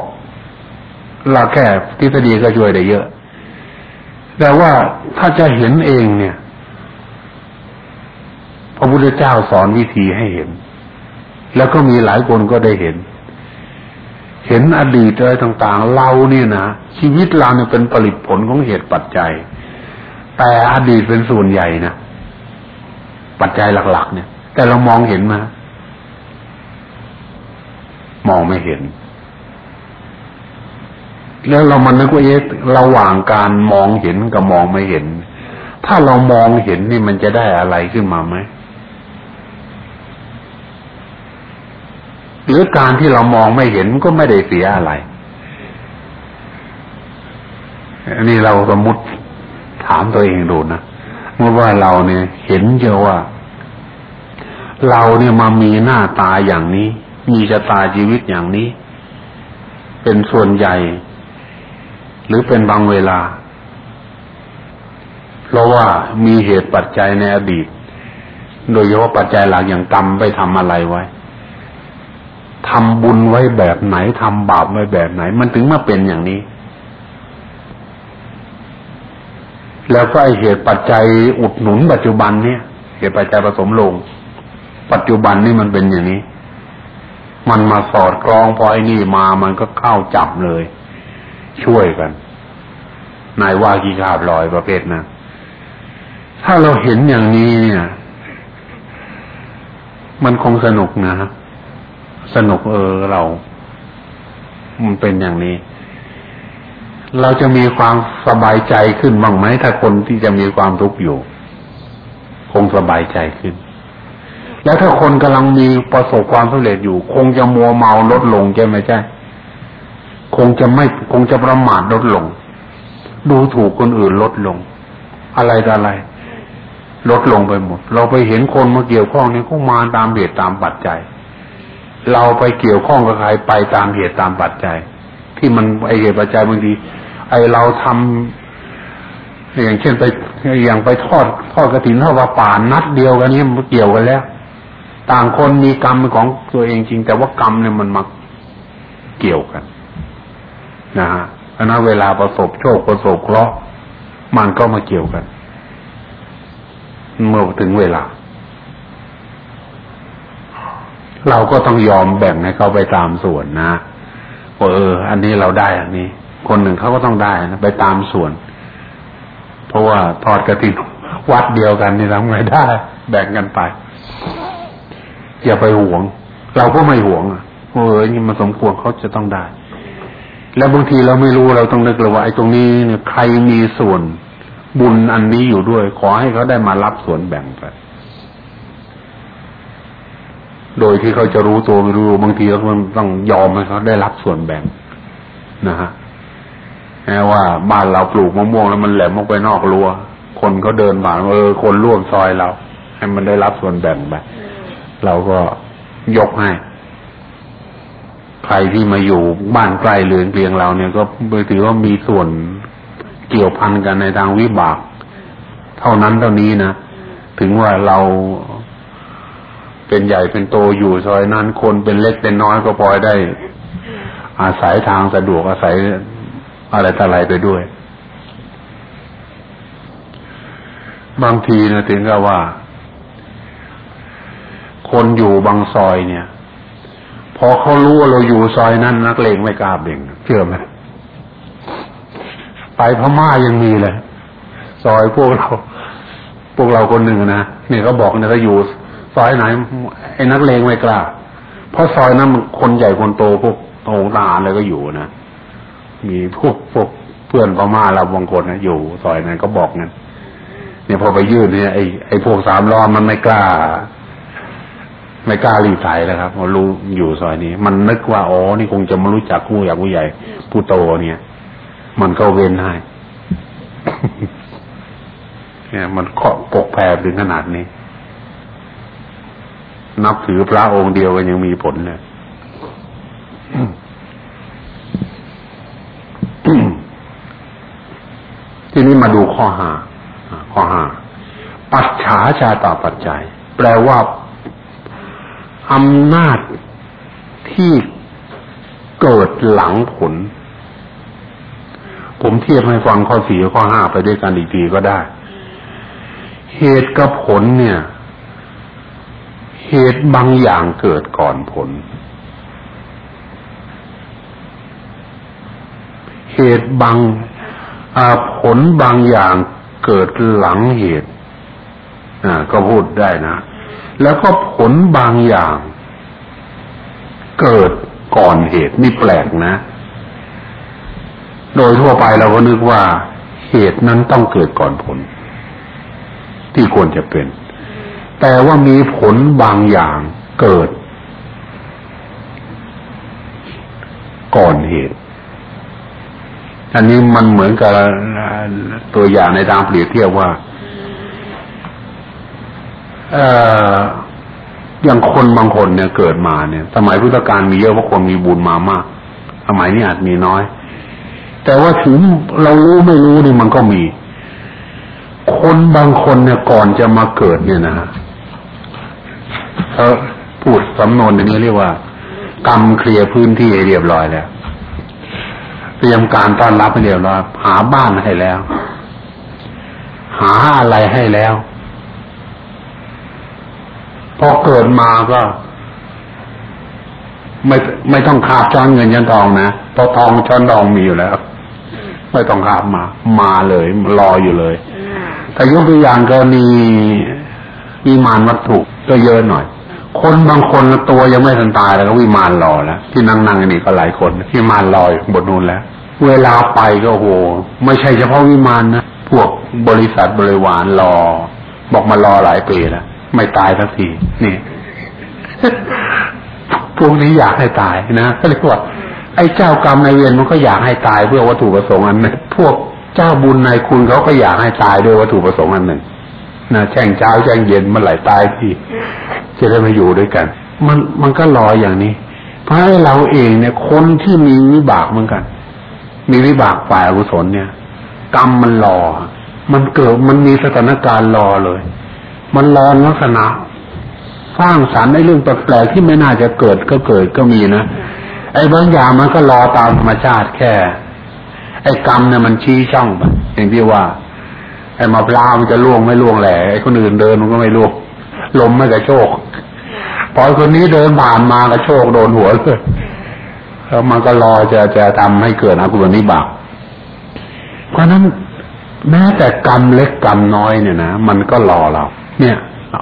เราแค่ทฤษฎีก็ช่วยได้เยอะ แต่ว่าถ้าจะเห็นเองเนี่ย พระพุทธเจ้าสอนวิธีให้เห็น แล้วก็มีหลายคนก็ได้เห็น เห็นอดีตอะไรต่างๆ เราเนี่ยนะชีวิตเราเนี่ยเป็นผลิตผลของเหตุปัจจัย แต่อดีตเป็นส่วนใหญ่นะปัจจัยหลัก ๆ เนี่ย แต่เรามองเห็นมา มองไม่เห็น แล้วเรามันนึกว่าเอ๊ะระหว่างการมองเห็นกับมองไม่เห็น ถ้าเรามองเห็นนี่มันจะได้อะไรขึ้นมาไหมหรือการที่เรามองไม่เห็นก็ไม่ได้เสียอะไร อันนี้เราสมมติถามตัวเองดูนะเมื่อว่าเราเนี่ยเห็นเยอะว่า เราเนี่ยมามีหน้าตาอย่างนี้ มีชะตาชีวิตอย่างนี้ เป็นส่วนใหญ่ หรือเป็นบางเวลา เพราะว่ามีเหตุปัจจัยในอดีต โดยเฉพาะปัจจัยหลักอย่างกรรมไปทำอะไรไว้ทำบุญไว้แบบไหนทำบาปไว้แบบไหน มันถึงมาเป็นอย่างนี้ แล้วก็ไอเหตุปัจจัยอุดหนุนปัจจุบันเนี่ย เหตุปัจจัยผสมลง ปัจจุบันนี่มันเป็นอย่างนี้ มันมาสอดคล้องพอไอ้นี่มามันก็เข้าจับเลย ช่วยกันนายว่ากีขาบลอยประเภทนะถ้าเราเห็นอย่างนี้เนี่ย มันคงสนุกนะสนุกเออเรา มันเป็นอย่างนี้ เราจะมีความสบายใจขึ้นบ้างไหมถ้าคนที่จะมีความทุกข์อยู่ คงสบายใจขึ้น แล้วถ้าคนกำลังมีประสบความสำเร็จอยู่ คงจะมัวเมาลดลงใช่ไหมใช่คงจะไม่คงจะประมาทลดลง ดูถูกคนอื่นลดลง อะไรต่อะไร ลดลงไปหมด เราไปเห็นคนมาเกี่ยวข้องนี่ก็มาตามเหตุตามปัจจัย เราไปเกี่ยวข้องกับใครไปตามเหตุตามปัจจัย ที่มันไอเหตุปัจจัยบางทีไอเราทำอย่างเช่นไปอย่างไปทอดทอดกระถินทอดว่าป่านัดเดียวกันนี้มันเกี่ยวกันแล้ว ต่างคนมีกรรมของตัวเองจริง แต่ว่ากรรมเนี่ยมันมาเกี่ยวกัน นะฮะเพราะนั้นเวลาประสบโชคประสบเคราะห์มันก็มาเกี่ยวกัน เมื่อถึงเวลา เราก็ต้องยอมแบ่งให้เขาไปตามส่วนนะว่าเออ อันนี้เราได้อันนี้ คนหนึ่งเขาก็ต้องได้นะไปตามส่วน เพราะว่าทอดกระถิ่นวัดเดียวกันนี่ทำไงได้ แบ่งกันไป อย่าไปหวง เราก็ไม่หวงอะเออนี่มันสมควรเขาจะต้องได้ แล้วบางทีเราไม่รู้เราต้องนึกเลยว่าไอ้ตรงนี้เนี่ยใครมีส่วนบุญอันนี้อยู่ด้วย ขอให้เขาได้มารับส่วนแบ่งไปโดยที่เขาจะรู้ตัวไม่รู้บางทีเราต้องยอมให้เขาได้รับส่วนแบ่งนะฮะแม้ว่าบ้านเราปลูกมะม่วงแล้วมันแหลมออกไปนอกรั้วคนเขาเดินผ่านเออคนร่วมซอยเรา ให้มันได้รับส่วนแบ่งไป เราก็ยกให้ ใครที่มาอยู่บ้านใกล้เรือนเพียงเราเนี่ยก็ถือว่ามีส่วนเกี่ยวพันกันในทางวิบาก เท่านั้นเท่านี้นะ ถึงว่าเราเป็นใหญ่เป็นโตอยู่ซอยนั้นคนเป็นเล็กเป็นน้อยก็พลอยได้ อาศัยทางสะดวกอาศัยอะไรต่ออะไรไปด้วย บางทีนะถึงกับว่า คนอยู่บางซอยเนี่ย พอเขารู้ว่าเราอยู่ซอยนั้นนักเลงไม่กล้าเบ่งเชื่อไหมไปพม่ายังมีเลยซอยพวกเรา พวกเราคนหนึ่งนะเนี่ยเขาบอกเนี่ยเขาอยู่ซอยไหนไอ้นักเลงไม่กล้าเพราะซอยนั้นมันคนใหญ่คนโตพวกโงทหาอะไรก็อยู่นะมีพวกพวกเพื่อนพม่าเราบางคนนะอยู่ซอยนั้นก็บอกงั้นเนี่ยพอไปยื่นเนี่ยไอ้ไอ้พวกสามล้อมันไม่กล้า ไม่กล้ารีสายแล้วครับรู้อยู่ซอยนี้ มันนึกว่าอ๋อนี่คงจะมารู้จักผู้ใหญ่ผู้ใหญ่ ผู้โตเนี่ย มันก็เว้นให้เนี่ยมันเคาะปกแผ่ถึงขนาดนี้ นับถือพระองค์เดียวกันยังมีผลเลยทีนี้มาดูข้อหาข้อหาปัจฉาชาตาปัจจัย แปลว่า อำนาจที่เกิดหลังผล ผมเทียบให้ฟังข้อสี่ข้อห้าไปด้วยกันอีกทีก็ได้ เหตุกับผลเนี่ย เหตุบางอย่างเกิดก่อนผล เหตุบางผลบางอย่างเกิดหลังเหตุก็พูดได้นะ แล้วก็ผลบางอย่าง เกิดก่อนเหตุนี่แปลกนะ โดยทั่วไปเราก็นึกว่า เหตุนั้นต้องเกิดก่อนผล ที่ควรจะเป็น แต่ว่ามีผลบางอย่างเกิด ก่อนเหตุ อันนี้มันเหมือนกับตัวอย่างในทางเปรียบเทียบว่า อย่างคนบางคนเนี่ยเกิดมาเนี่ย สมัยพุทธกาลมีเยอะเพราะคนมีบุญมามาก สมัยนี้อาจมีน้อย แต่ว่าถึงเรารู้ไม่รู้นี่มันก็มี คนบางคนเนี่ยก่อนจะมาเกิดเนี่ยนะฮะเขาพูดสำนวนอย่างนี้เรียกว่า กรรมเคลียร์พื้นที่ให้เรียบร้อยแล้วเตรียมการต้อนรับให้เรียบร้อยหาบ้านให้แล้ว หาอะไรให้แล้ว พอเกิดมาก็ ไม่ไม่ต้องขาบช้อนเงินยันทองนะเพราะทองช้อนทองมีอยู่แล้ว ไม่ต้องขาบมา มาเลยรออยู่เลยแต่ยกตัวอย่างกรณีวิมานวัตถุก็เยอะหน่อย คนบางคนตัวยังไม่ทันตายแล้วก็วิมานรอแล้วที่นั่งนั่งนี่ก็หลายคนวิมานรอยบนนู้นแล้ว เวลาไปก็โหไม่ใช่เฉพาะวิมานนะพวกบริษัทบริวารรอ บอกมารอหลายปีแล้ว ไม่ตายสักทีนี่พวกนี้อยากให้ตายนะก็เรียกว่าไอ้เจ้ากรรมนายเวรมันก็อยากให้ตายเพื่อวัตถุประสงค์อันนึงพวกเจ้าบุญนายคุณเขาก็อยากให้ตายด้วยวัตถุประสงค์อันหนึ่งนะแช่งเช้าแช่งเย็นมันไหลตายที่จะได้มาอยู่ด้วยกัน มันมันก็รออย่างนี้เพราะเราเองเนี่ยคนที่มีวิบากเหมือนกัน มีวิบากฝ่ายอกุศลเนี่ย กรรมมันรอ มันเกิดมันมีสถานการณ์รอเลย มันรอลักษณะ สร้างสรรค์ในเรื่องแปลกๆที่ไม่น่าจะเกิดก็เกิดก็มีนะไอ้บางอย่างมันก็รอตามธรรมชาติแค่ ไอ้กรรมเนี่ยมันชี้ช่องไปอย่างที่ว่า ไอ้มาพร้าวมันจะล่วงไม่ล่วงแหล่ไอ้คนอื่นเดินมันก็ไม่ล่วงลมไม่กระโชกพอคนนี้เดินผ่านมากระโชกโดนหัวเลยแล้วมันก็รอจะจะทำให้เกิดอกุศลนิบากเพราะนั้นแม้แต่กรรมเล็กกรรมน้อยเนี่ยนะมันก็รอเรา เนี่ย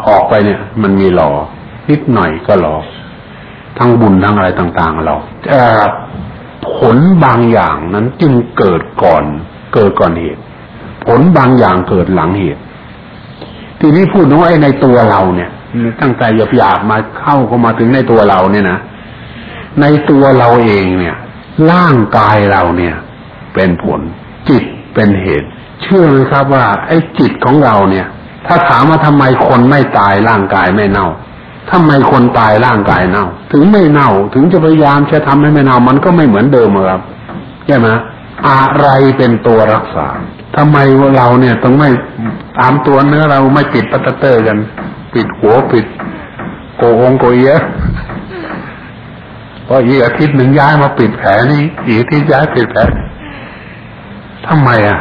ออกไปเนี่ย มันมีรอนิดหน่อยก็รอทั้งบุญทั้งอะไรต่างๆเราแต่ผลบางอย่างนั้นจึงเกิดก่อน เกิดก่อนเหตุ ผลบางอย่างเกิดหลังเหตุ ทีนี้พูดว่าไอ้ในตัวเราเนี่ยตั้งแต่หยาบหยาบมาเข้าเข้ามาถึงในตัวเราเนี่ยนะในตัวเราเองเนี่ย ร่างกายเราเนี่ย เป็นผลจิตเป็นเหตุ เชื่อไหมครับว่า ไอ้จิตของเราเนี่ย ถ้าถามว่าทำไมคนไม่ตายร่างกายไม่เน่าทำไมคนตายร่างกายเน่า ถึงไม่เน่า ถึงจะพยายามจะทำให้ไม่เน่า มันก็ไม่เหมือนเดิมครับใช่ไหมอะไรเป็นตัวรักษาทำไมเราเนี่ยต้องไม่ตามตัวเนื้อเราไม่ปิดปัตเตอร์กัน ปิดหัวปิด โกงโกเยะพออีกอาทิตย์หนึ่งย้ายมาปิดแผลนี่อีกอาทิตย์ย้ายปิดแผลทำไมอะ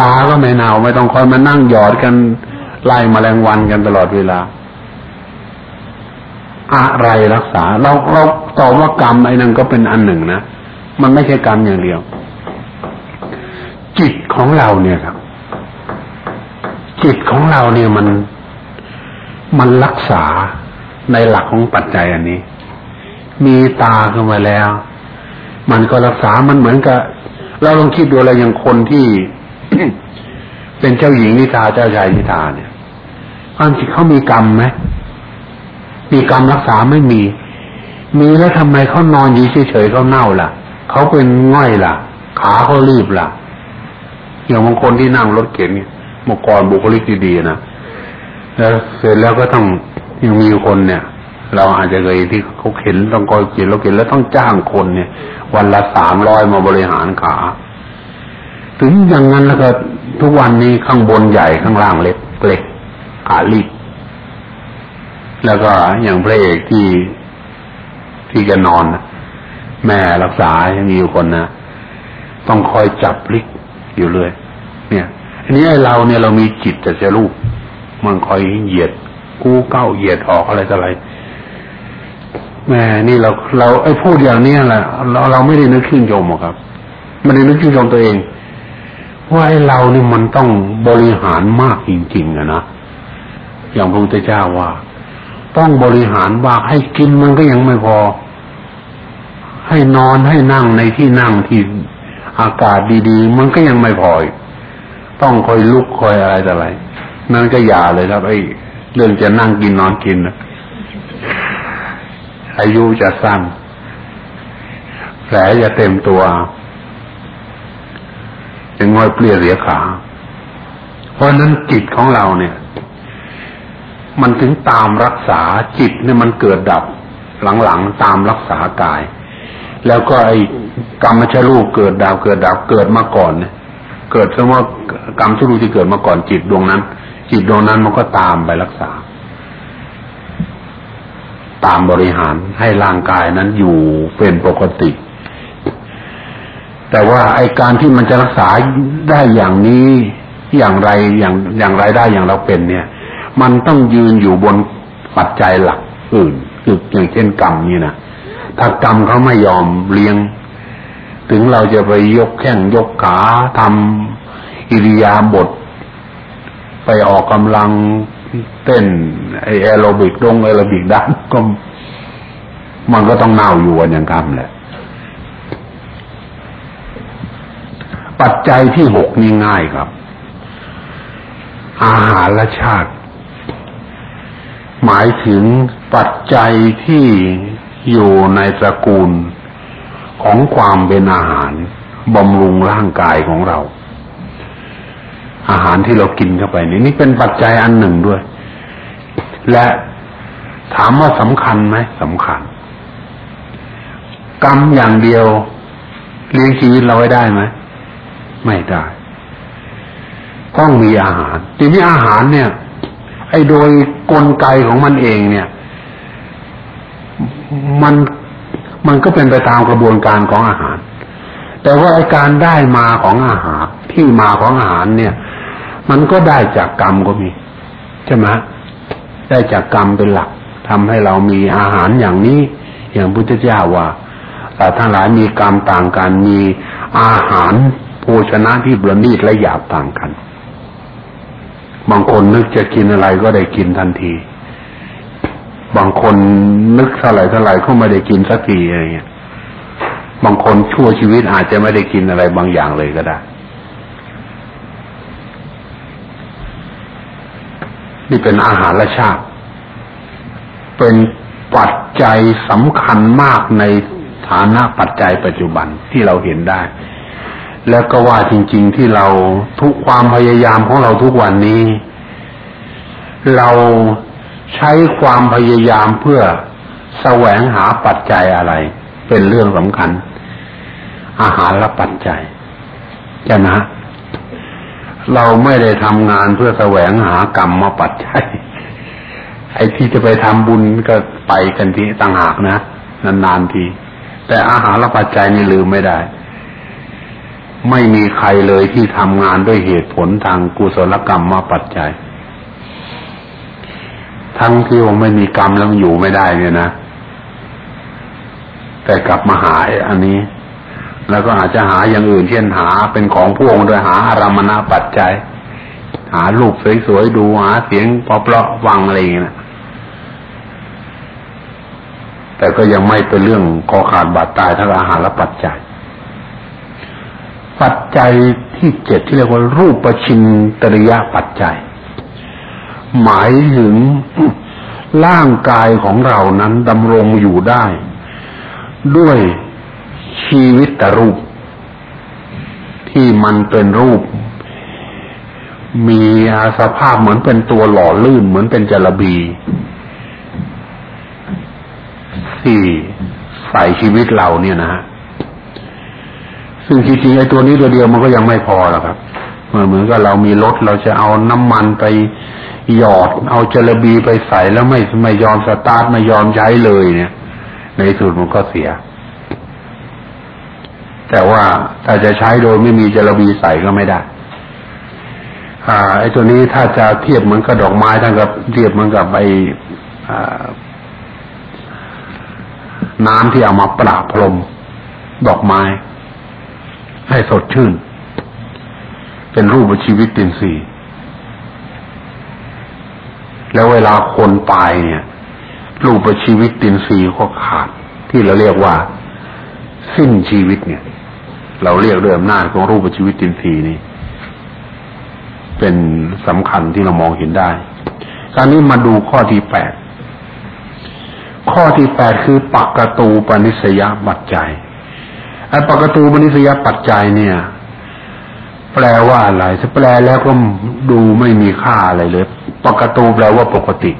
ตาก็ไม่เน่าไม่ต้องคอยมานั่งหยอดกัน ไล่มแมลงวันกันตลอดเวลา อะไรรักษา เราเราตอบว่ากรรมไอ้นั่นก็เป็นอันหนึ่งนะมันไม่ใช่กรรมอย่างเดียว จิตของเราเนี่ยครับ จิตของเราเนี่ยมันมันรักษาในหลักของปัจจัยอันนี้ มีตาขึ้นมาแล้ว มันก็รักษามันเหมือนกับเราลองคิดดูอะไรอย่างคนที่ เป็นเจ้าหญิงนิทาเจ้าชายนิทาเนี่ย ความจริงเขามีกรรมไหมมีกรรมรักษาไม่มี มีแล้วทำไมเขานอนอยู่เฉยๆเขาเน่าล่ะเขาเป็นง่อยล่ะ ขาเขารีบล่ะ อย่างบางคนที่นั่งรถเข็นเนี่ยเมื่อก่อนบุคลิกดีๆนะแล้วเสร็จแล้วก็ต้องยังมีคนเนี่ย เราอาจจะเคยที่เขาเข็นต้องคอยเข็นรถเข็นแล้วต้องจ้างคนเนี่ย วันละสามร้อยมาบริหารขา ถึงอย่างนั้นแล้วก็ทุกวันนี้ข้างบนใหญ่ข้างล่างเล็กเล็กาลีบแล้วก็อย่างพระเอกที่ที่จะนอน แม่รักษายังมีอยู่คนนะต้องคอยจับลิกอยู่เลย เนี่ยอันนี้เราเนี่ยเรามีจิตแต่จะรูปมันคอยเหยียดกู้เก้าเหยียดออกอะไรต่ออะไรแม่นี่เราเราไอ้พูดอย่างนี้แหละเราเราไม่ได้นึกขึ้นโยมหรอกครับไม่ได้นึกขึ้นโยมตัวเองว่าไอ้เรานี่มันต้องบริหารมากจริงๆอะนะ อย่างพระพุทธเจ้าว่า ต้องบริหารว่าให้กินมันก็ยังไม่พอ ให้นอนให้นั่งในที่นั่งที่อากาศดีๆ มันก็ยังไม่พอ ต้องคอยลุกคอยอะไรแต่อะไร นั่นก็อย่าเลยครับไอ้เรื่องจะนั่งกินนอนกินนะอายุจะสั้น แผลจะเต็มตัวเป็นง่อยเปลี่ยเสียขา เพราะนั้นจิตของเราเนี่ย มันถึงตามรักษาจิตเนี่ยมันเกิดดับหลังๆตามรักษากาย แล้วก็ไอ้กรรมชรูปเกิดดับเกิดดับเกิดมาก่อนเนี่ยเกิดสมมติว่ากรรมชรูปที่เกิดมาก่อนจิตดวงนั้น จิตดวงนั้นมันก็ตามไปรักษา ตามบริหารให้ร่างกายนั้นอยู่เป็นปกติ แต่ว่าไอการที่มันจะรักษาได้อย่างนี้อย่างไรอย่างอย่างไรได้อย่างเราเป็นเนี่ย มันต้องยืนอยู่บนปัจจัยหลักอื่นคืออย่างเช่นกรรมนี่นะถ้ากรรมเขาไม่ยอมเลี้ยง ถึงเราจะไปยกแข้งยกขาทำอิริยาบถไปออกกำลังเต้นไอแอโรบิกดงแอโรบิกด้านก็มันก็ต้องเน่าอยู่วันอย่างกรรมแหละปัจจัยที่หกนี่ง่ายครับ อาหารและชาติ หมายถึงปัจจัยที่อยู่ในตระกูลของความเป็นอาหารบำรุงร่างกายของเรา อาหารที่เรากินเข้าไปนี่นี่เป็นปัจจัยอันหนึ่งด้วย และถามว่าสำคัญไหมสำคัญ กรรมอย่างเดียวเลี้ยงชีวิตเราไว้ได้ไหมไม่ได้ ต้องมีอาหารทีนี้อาหารเนี่ย ไอ้โดยกลไกของมันเองเนี่ย มันมันก็เป็นไปตามกระบวนการของอาหาร แต่ว่าไอ้การได้มาของอาหาร ที่มาของอาหารเนี่ย มันก็ได้จากกรรมก็มีใช่ไหมได้จากกรรมเป็นหลักทำให้เรามีอาหารอย่างนี้ อย่างพุทธเจ้าว่าแต่ทั้งหลายมีกรรมต่างกันมีอาหารโภชนะที่ประณีตและหยาบต่างกัน บางคนนึกจะกินอะไรก็ได้กินทันที บางคนนึกเท่าไหร่เท่าไหร่ก็ไม่ได้กินสักทีอะไรเงี้ย บางคนชั่วชีวิตอาจจะไม่ได้กินอะไรบางอย่างเลยก็ได้ นี่เป็นอาหารและชาติ เป็นปัจจัยสำคัญมากในฐานะปัจจัยปัจจุบันที่เราเห็นได้ แล้วก็ว่าจริง ๆที่เราทุกความพยายามของเราทุกวันนี้ เราใช้ความพยายามเพื่อแสวงหาปัจจัยอะไร เป็นเรื่องสำคัญ อาหารและปัจจัยใช่ไหมเราไม่ได้ทำงานเพื่อแสวงหากรรมมาปัจจัยไอ้ที่จะไปทำบุญก็ไปกันที่ต่างหากนะนานๆที แต่อาหารและปัจจัยนี่ลืมไม่ได้ ไม่มีใครเลยที่ทำงานด้วยเหตุผลทางกุศลกรรมมาปัจจัย ทั้งที่ว่าไม่มีกรรมแล้วอยู่ไม่ได้เนี่ยนะ แต่กลับมาหาอันนี้ แล้วก็อาจจะหาอย่างอื่นเช่นหาเป็นของพวงโดยหาอารมณปัจจัย หารูปสวยๆดูหาเสียงเพราะๆฟังอะไรอย่างเงี้ยแต่ก็ยังไม่เป็นเรื่องคอขาดบาดตายทั้งอาหารและปัจจัย ปัจจัยที่เจ็ดที่เรียกว่ารูปประชินตริยปัจจัย หมายถึงร่างกายของเรานั้นดำรงอยู่ได้ ด้วยชีวิตตรูป ที่มันเป็นรูป มีสภาพเหมือนเป็นตัวหล่อลื่นเหมือนเป็นจระบีที่ใส่ชีวิตเราเนี่ยนะฮะ ซึ่งจริงๆไอ้ตัวนี้ตัวเดียวมันก็ยังไม่พอหรอกครับเหมือนกับเรามีรถเราจะเอาน้ำมันไปหยอด เอาเจลบีไปใส่แล้วไม่ไม่ยอมสตาร์ทไม่ยอมใช้เลยเนี่ย ในสุดมันก็เสีย แต่ว่าถ้าจะใช้โดยไม่มีเจลบีใส่ก็ไม่ได้อ่าไอ้ตัวนี้ถ้าจะเทียบเหมือนกับดอกไม้ทั้งกับเทียบเหมือนกับไอ้น้ำที่เอามาปราบพรมดอกไม้ ให้สดชื่น เป็นรูปชีวิตตินสีแล้วเวลาคนตายเนี่ย รูปชีวิตตินสีก็ขาด ที่เราเรียกว่า สิ้นชีวิตเนี่ย เราเรียกด้วยอำนาจของรูปชีวิตตินสีนี่เป็นสำคัญที่เรามองเห็นได้คราวนี้มาดูข้อที่แปดข้อที่แปดคือปักกตูปนิสยบัจจัย ไอ้ปกตูมนิสยปัจจัยเนี่ย แปลว่าอะไรถ้าแปลแล้วก็ดูไม่มีค่าอะไรเลย ปกตูแปลว่าปกติ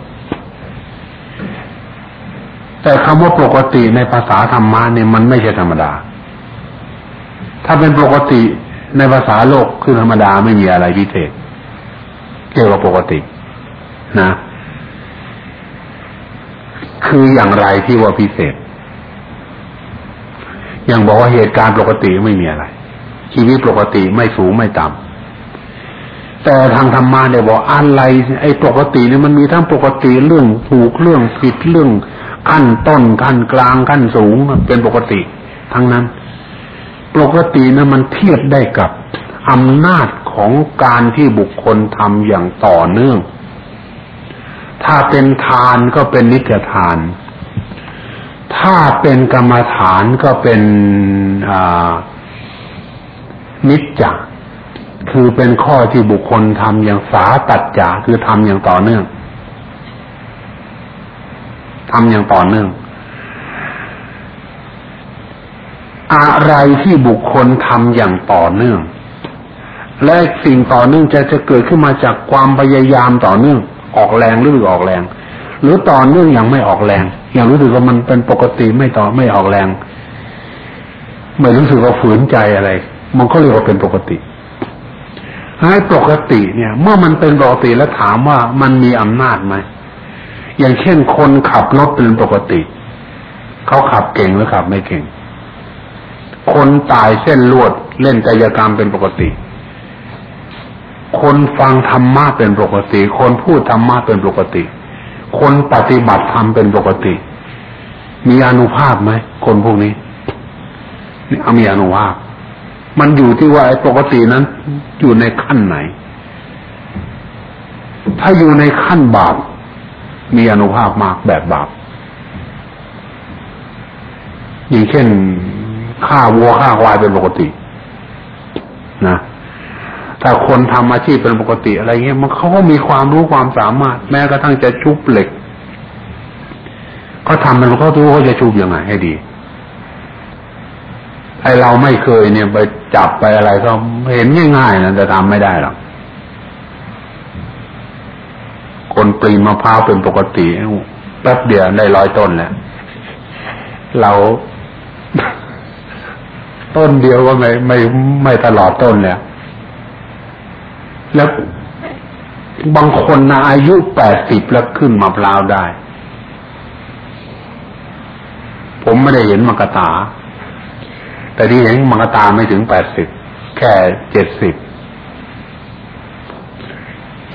แต่คำว่าปกติในภาษาธรรมะเนี่ยมันไม่ใช่ธรรมดา ถ้าเป็นปกติในภาษาโลกคือธรรมดาไม่มีอะไรพิเศษเรียกว่าปกติ นะ คืออย่างไรที่ว่าพิเศษ ย่างบอกว่าเหตุการณ์ปกติไม่มีอะไร ชีวิตปกติไม่สูงไม่ต่ำแต่ทางธรรมะเนี่ยบอกอะไรไอ้ปกติเนี่ยมันมีทั้งปกติเรื่องถูกเรื่องผิดเรื่องขั้นต้นขั้นกลางขั้นสูงเป็นปกติ ทั้งนั้น ปกตินะมันเทียบได้กับอำนาจของการที่บุคคลทำอย่างต่อเนื่อง ถ้าเป็นทานก็เป็นนิจทาน ถ้าเป็นกรรมฐานก็เป็นนิจจคือเป็นข้อที่บุคคลทำอย่างสาตัดจาคือทำอย่างต่อเนื่องทำอย่างต่อเนื่อง อะไรที่บุคคลทำอย่างต่อเนื่อง และสิ่งต่อเนื่องจะจะเกิดขึ้นมาจากความพยายามต่อเนื่อง ออกแรงหรือออกแรง หรือต่อเนื่องอย่างไม่ออกแรง อย่างรู้สึกว่ามันเป็นปกติไม่ต่อไม่ออกแรง ไม่รู้สึกว่าฝืนใจอะไร มันก็เรียกว่าเป็นปกติให้ปกติเนี่ย เมื่อมันเป็นปกติแล้วถามว่ามันมีอำนาจไหมอย่างเช่นคนขับรถเป็นปกติ เขาขับเก่งหรือขับไม่เก่ง คนตายเส้นลวดเล่นกายกรรมเป็นปกติ คนฟังธรรมะเป็นปกติ คนพูดธรรมะเป็นปกติ คนปฏิบัติธรรมเป็นปกติ มีอนุภาพไหมคนพวกนี้นี่มีอนุภาพ มันอยู่ที่ว่าปกตินั้น อยู่ในขั้นไหน ถ้าอยู่ในขั้นบาปมีอนุภาพมากแบบบาปอย่างเช่นฆ่าวัวฆ่าควายเป็นปกติ นะ ถ้าคนทำอาชีพเป็นปกติอะไรเงี้ยมันเขาก็มีความรู้ความสามารถ แม้กระทั่งจะชุบเหล็กเขาทำมันเขารู้เขาจะชุบยังไงให้ดีไอเราไม่เคยเนี่ยไปจับไปอะไรก็เห็นง่ายๆนะแต่ทำไม่ได้หรอกคนปรีมะพร้าวเป็นปกติแป๊บเดียวได้ร้อยต้นแล้วเราต้นเดียวก็ไม่ไม่ไม่ตลอดต้นแล้ว แล้วบางคนนะอายุแปดสิบแล้วขึ้นมาพร้าวได้ ผมไม่ได้เห็นมังกตา แต่ที่เห็นมังกตาไม่ถึงแปดสิบแค่เจ็ดสิบ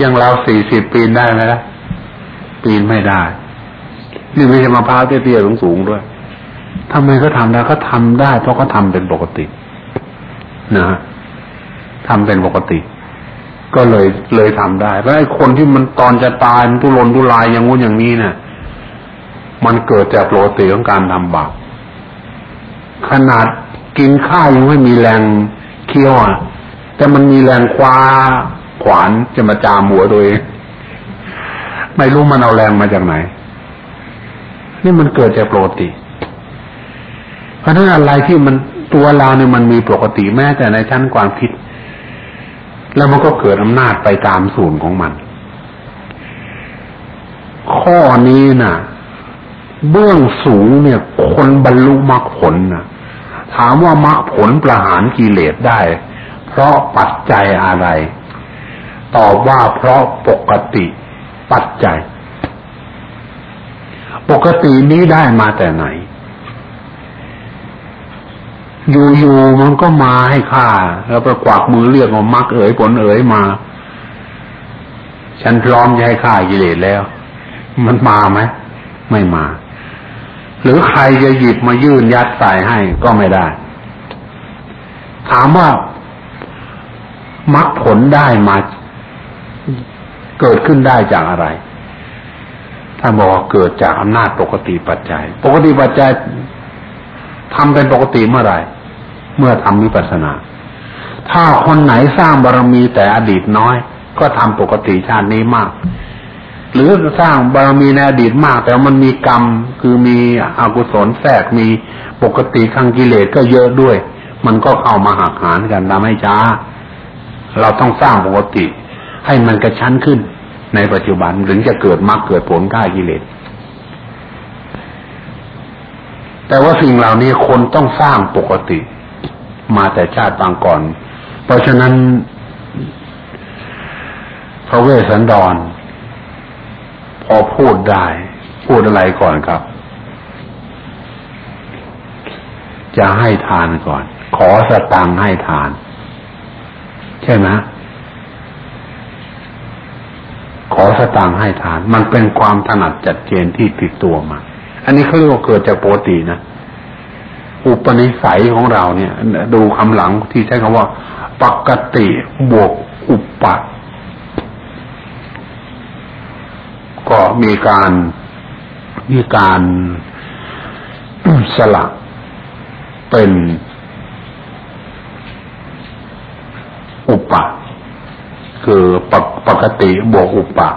ยังเราสี่สิบปีนได้ไหมล่ะ ปีนไม่ได้ นี่ไม่ใช่มะพร้าวเตี้ยๆสูงๆด้วยทำไมเขาทำได้เขาทาได้ เพราะเขาทาเป็นปกติ นะทำเป็นปกติ ก็เลยเลยทำได้แล้วไอ้คนที่มันตอนจะตายมันทุรนทุรายอย่างงู้นอย่างนี้เนี่ยมันเกิดจากโปรตีของการทำบาปขนาดกินข้าวยังไม่มีแรงเคี้ยวอะแต่มันมีแรงคว้าขวานจะมาจามหัวตัวเองไม่รู้มันเอาแรงมาจากไหน นี่มันเกิดจากโปกติ เพราะนั้นอะไรที่มันตัวเราเนี่ยมันมีปกติแม้แต่ในชั้นความคิด แล้วมันก็เกิดอำนาจไปตามส่วนของมัน ข้อนี้นะ่ะ เบื้องสูงเนี่ย คนบรรลุมรรคผลนะถามว่ามรรคผลประหารกิเลสได้ เพราะปัจจัยอะไร ตอบว่าเพราะปกติปัจจัย ปกตินี้ได้มาแต่ไหน อยู่ๆมันก็มาให้ข้าแล้วประกวักมือเรียกว่ามักเอ๋ยผลเอ๋ยมา ฉันพร้อมจะให้ข้ากิเลสแล้ว มันมาไหมไม่มา หรือใครจะหยิบมายื่นยัดใส่ให้ก็ไม่ได้ ถามว่ามักผลได้มาเกิดขึ้นได้จากอะไรท่านบอกเกิดจากอำนาจปกติปัจจัย ปกติปัจจัยทำเป็นปกติเมื่อไหร่ เมื่อทำวิปัสสนา ถ้าคนไหนสร้างบารมีแต่อดีตน้อย ก็ทำปกติชาตินี้มาก หรือสร้างบารมีในอดีตมาก แต่มันมีกรรมคือมีอกุศลแทรกมีปกติขังกิเลสก็เยอะด้วย มันก็เข้ามาหักหานกันทำให้ช้า เราต้องสร้างปกติ ให้มันกระชั้นขึ้น ในปัจจุบันถึงจะเกิดมรรคเกิดผลฆ่ากิเลสแต่ว่าสิ่งเหล่านี้คนต้องสร้างปกติ มาแต่ชาติบางก่อน เพราะฉะนั้น พระเวสสันดร พอพูดได้ พูดอะไรก่อนครับ จะให้ทานก่อน ขอสตังให้ทาน ใช่ไหมขอสตางค์ให้ทาน มันเป็นความถนัดจัดเจนที่ติดตัวมา อันนี้เขาเรียกว่าเกิดจากโปกตินะ อุปนิสัยของเราเนี่ย ดูคำหลังที่ใช้คำว่า ปกติบวกอุปะก็มีการมีการสลักเป็นอุปะคือปกปกติบวกอุปะ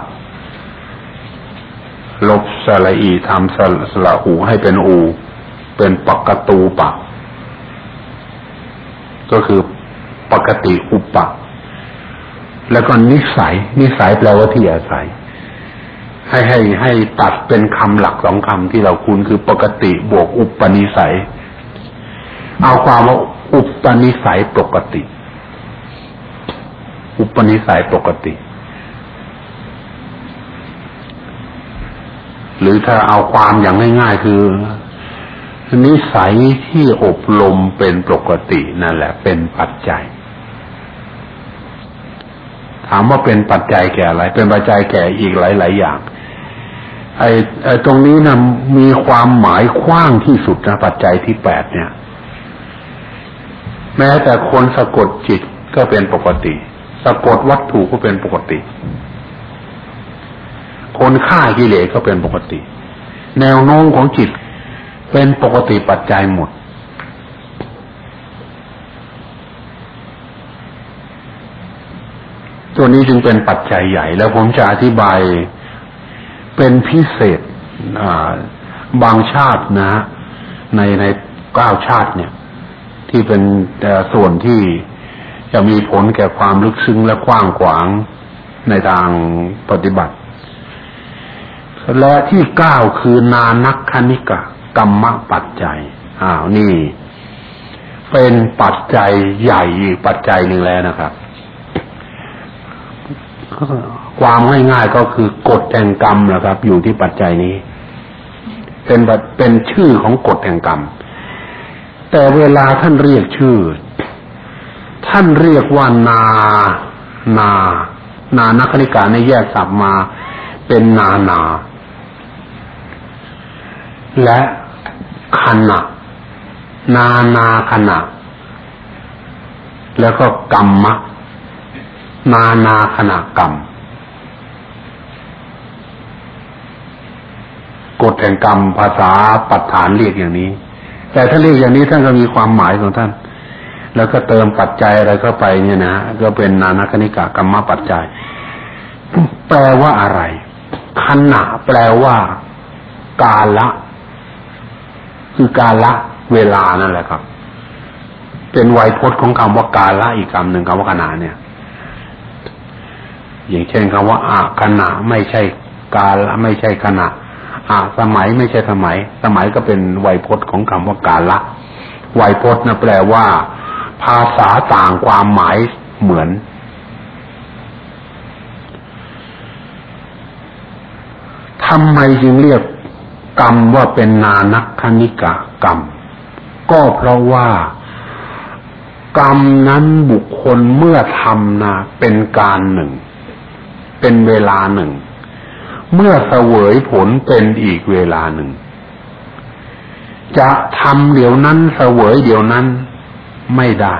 ลบสระอีทำสระอูให้เป็นอู เป็นปกตูปะ ก็คือปกติอุปะ แล้วก็นิสัย นิสัยแปลว่าที่อาศัย ให้ให้ให้ตัดเป็นคำหลักสองคำที่เราคุ้นคือปกติบวกอุปนิสัย เอาความว่าอุปนิสัยปกติ อุปนิสัยปกติ หรือถ้าเอาความอย่างง่าย ๆ คือ นิสัยที่อบรมเป็นปกตินั่นแหละ เป็นปัจจัย ถามว่าเป็นปัจจัยแก่อะไร เป็นปัจจัยแก่อีกหลาย ๆ อย่าง ไอ้ไอ้ตรงนี้นะมีความหมายกว้างที่สุดนะปัจจัยที่แปดเนี่ย แม้แต่คนสะกดจิตก็เป็นปกติ สะกดวัตถุก็เป็นปกติ คนฆ่ากิเลสก็เป็นปกติ แนวโน้มของจิต เป็นปกติปัจจัยหมด ตัวนี้จึงเป็นปัจจัยใหญ่ แล้วผมจะอธิบายเป็นพิเศษบางชาตินะ ในในเก้าชาติเนี่ย ที่เป็นส่วนที่จะมีผลแก่ความลึกซึ้งและกว้างขวางในทางปฏิบัติ และที่เก้าคือนานักคณิกะ กรรมปัจจัยอ้าวนี่ เป็นปัจจัยใหญ่อีกปัจจัยหนึ่งแล้วนะครับ ความง่ายๆก็คือกฎแห่งกรรมนะครับ อยู่ที่ปัจจัยนี้ เป็นเป็นชื่อของกฎแห่งกรรม แต่เวลาท่านเรียกชื่อ ท่านเรียกว่านา นา นานักนิกาในแยกสับมา เป็นนานา และขณะ นานาขณะ แล้วก็กรรมะ นานาขณะกรรม กฎแห่งกรรมภาษาปัจฐานเรียกอย่างนี้ แต่ถ้าเรียกอย่างนี้ท่านก็มีความหมายของท่าน แล้วก็เติมปัจจัยอะไรเข้าไปเนี่ยนะก็เป็นนานาคณิกะกรรมปัจจัย แปลว่าอะไรขณะแปลว่า กาละ คือกาละเวลานั่นแหละครับ เป็นไวยพจน์ของคำว่ากาละอีกคำหนึ่งคำว่าขณะเนี่ย อย่างเช่นคำว่าอาขณะไม่ใช่กาละไม่ใช่ขณะอาสมัยไม่ใช่สมัย สมัยก็เป็นไวยพจน์ของคำว่ากาละไวยพจน์นะแปลว่า ภาษาต่างความหมายเหมือนทำไมจึงเรียก กรรมว่าเป็นนานักคณิกะกรรม ก็เพราะว่ากรรมนั้นบุคคลเมื่อทำนะเป็นการหนึ่ง เป็นเวลาหนึ่ง เมื่อเสวยผลเป็นอีกเวลาหนึ่ง จะทำเดี๋ยวนั้นเสวยเดี๋ยวนั้นไม่ได้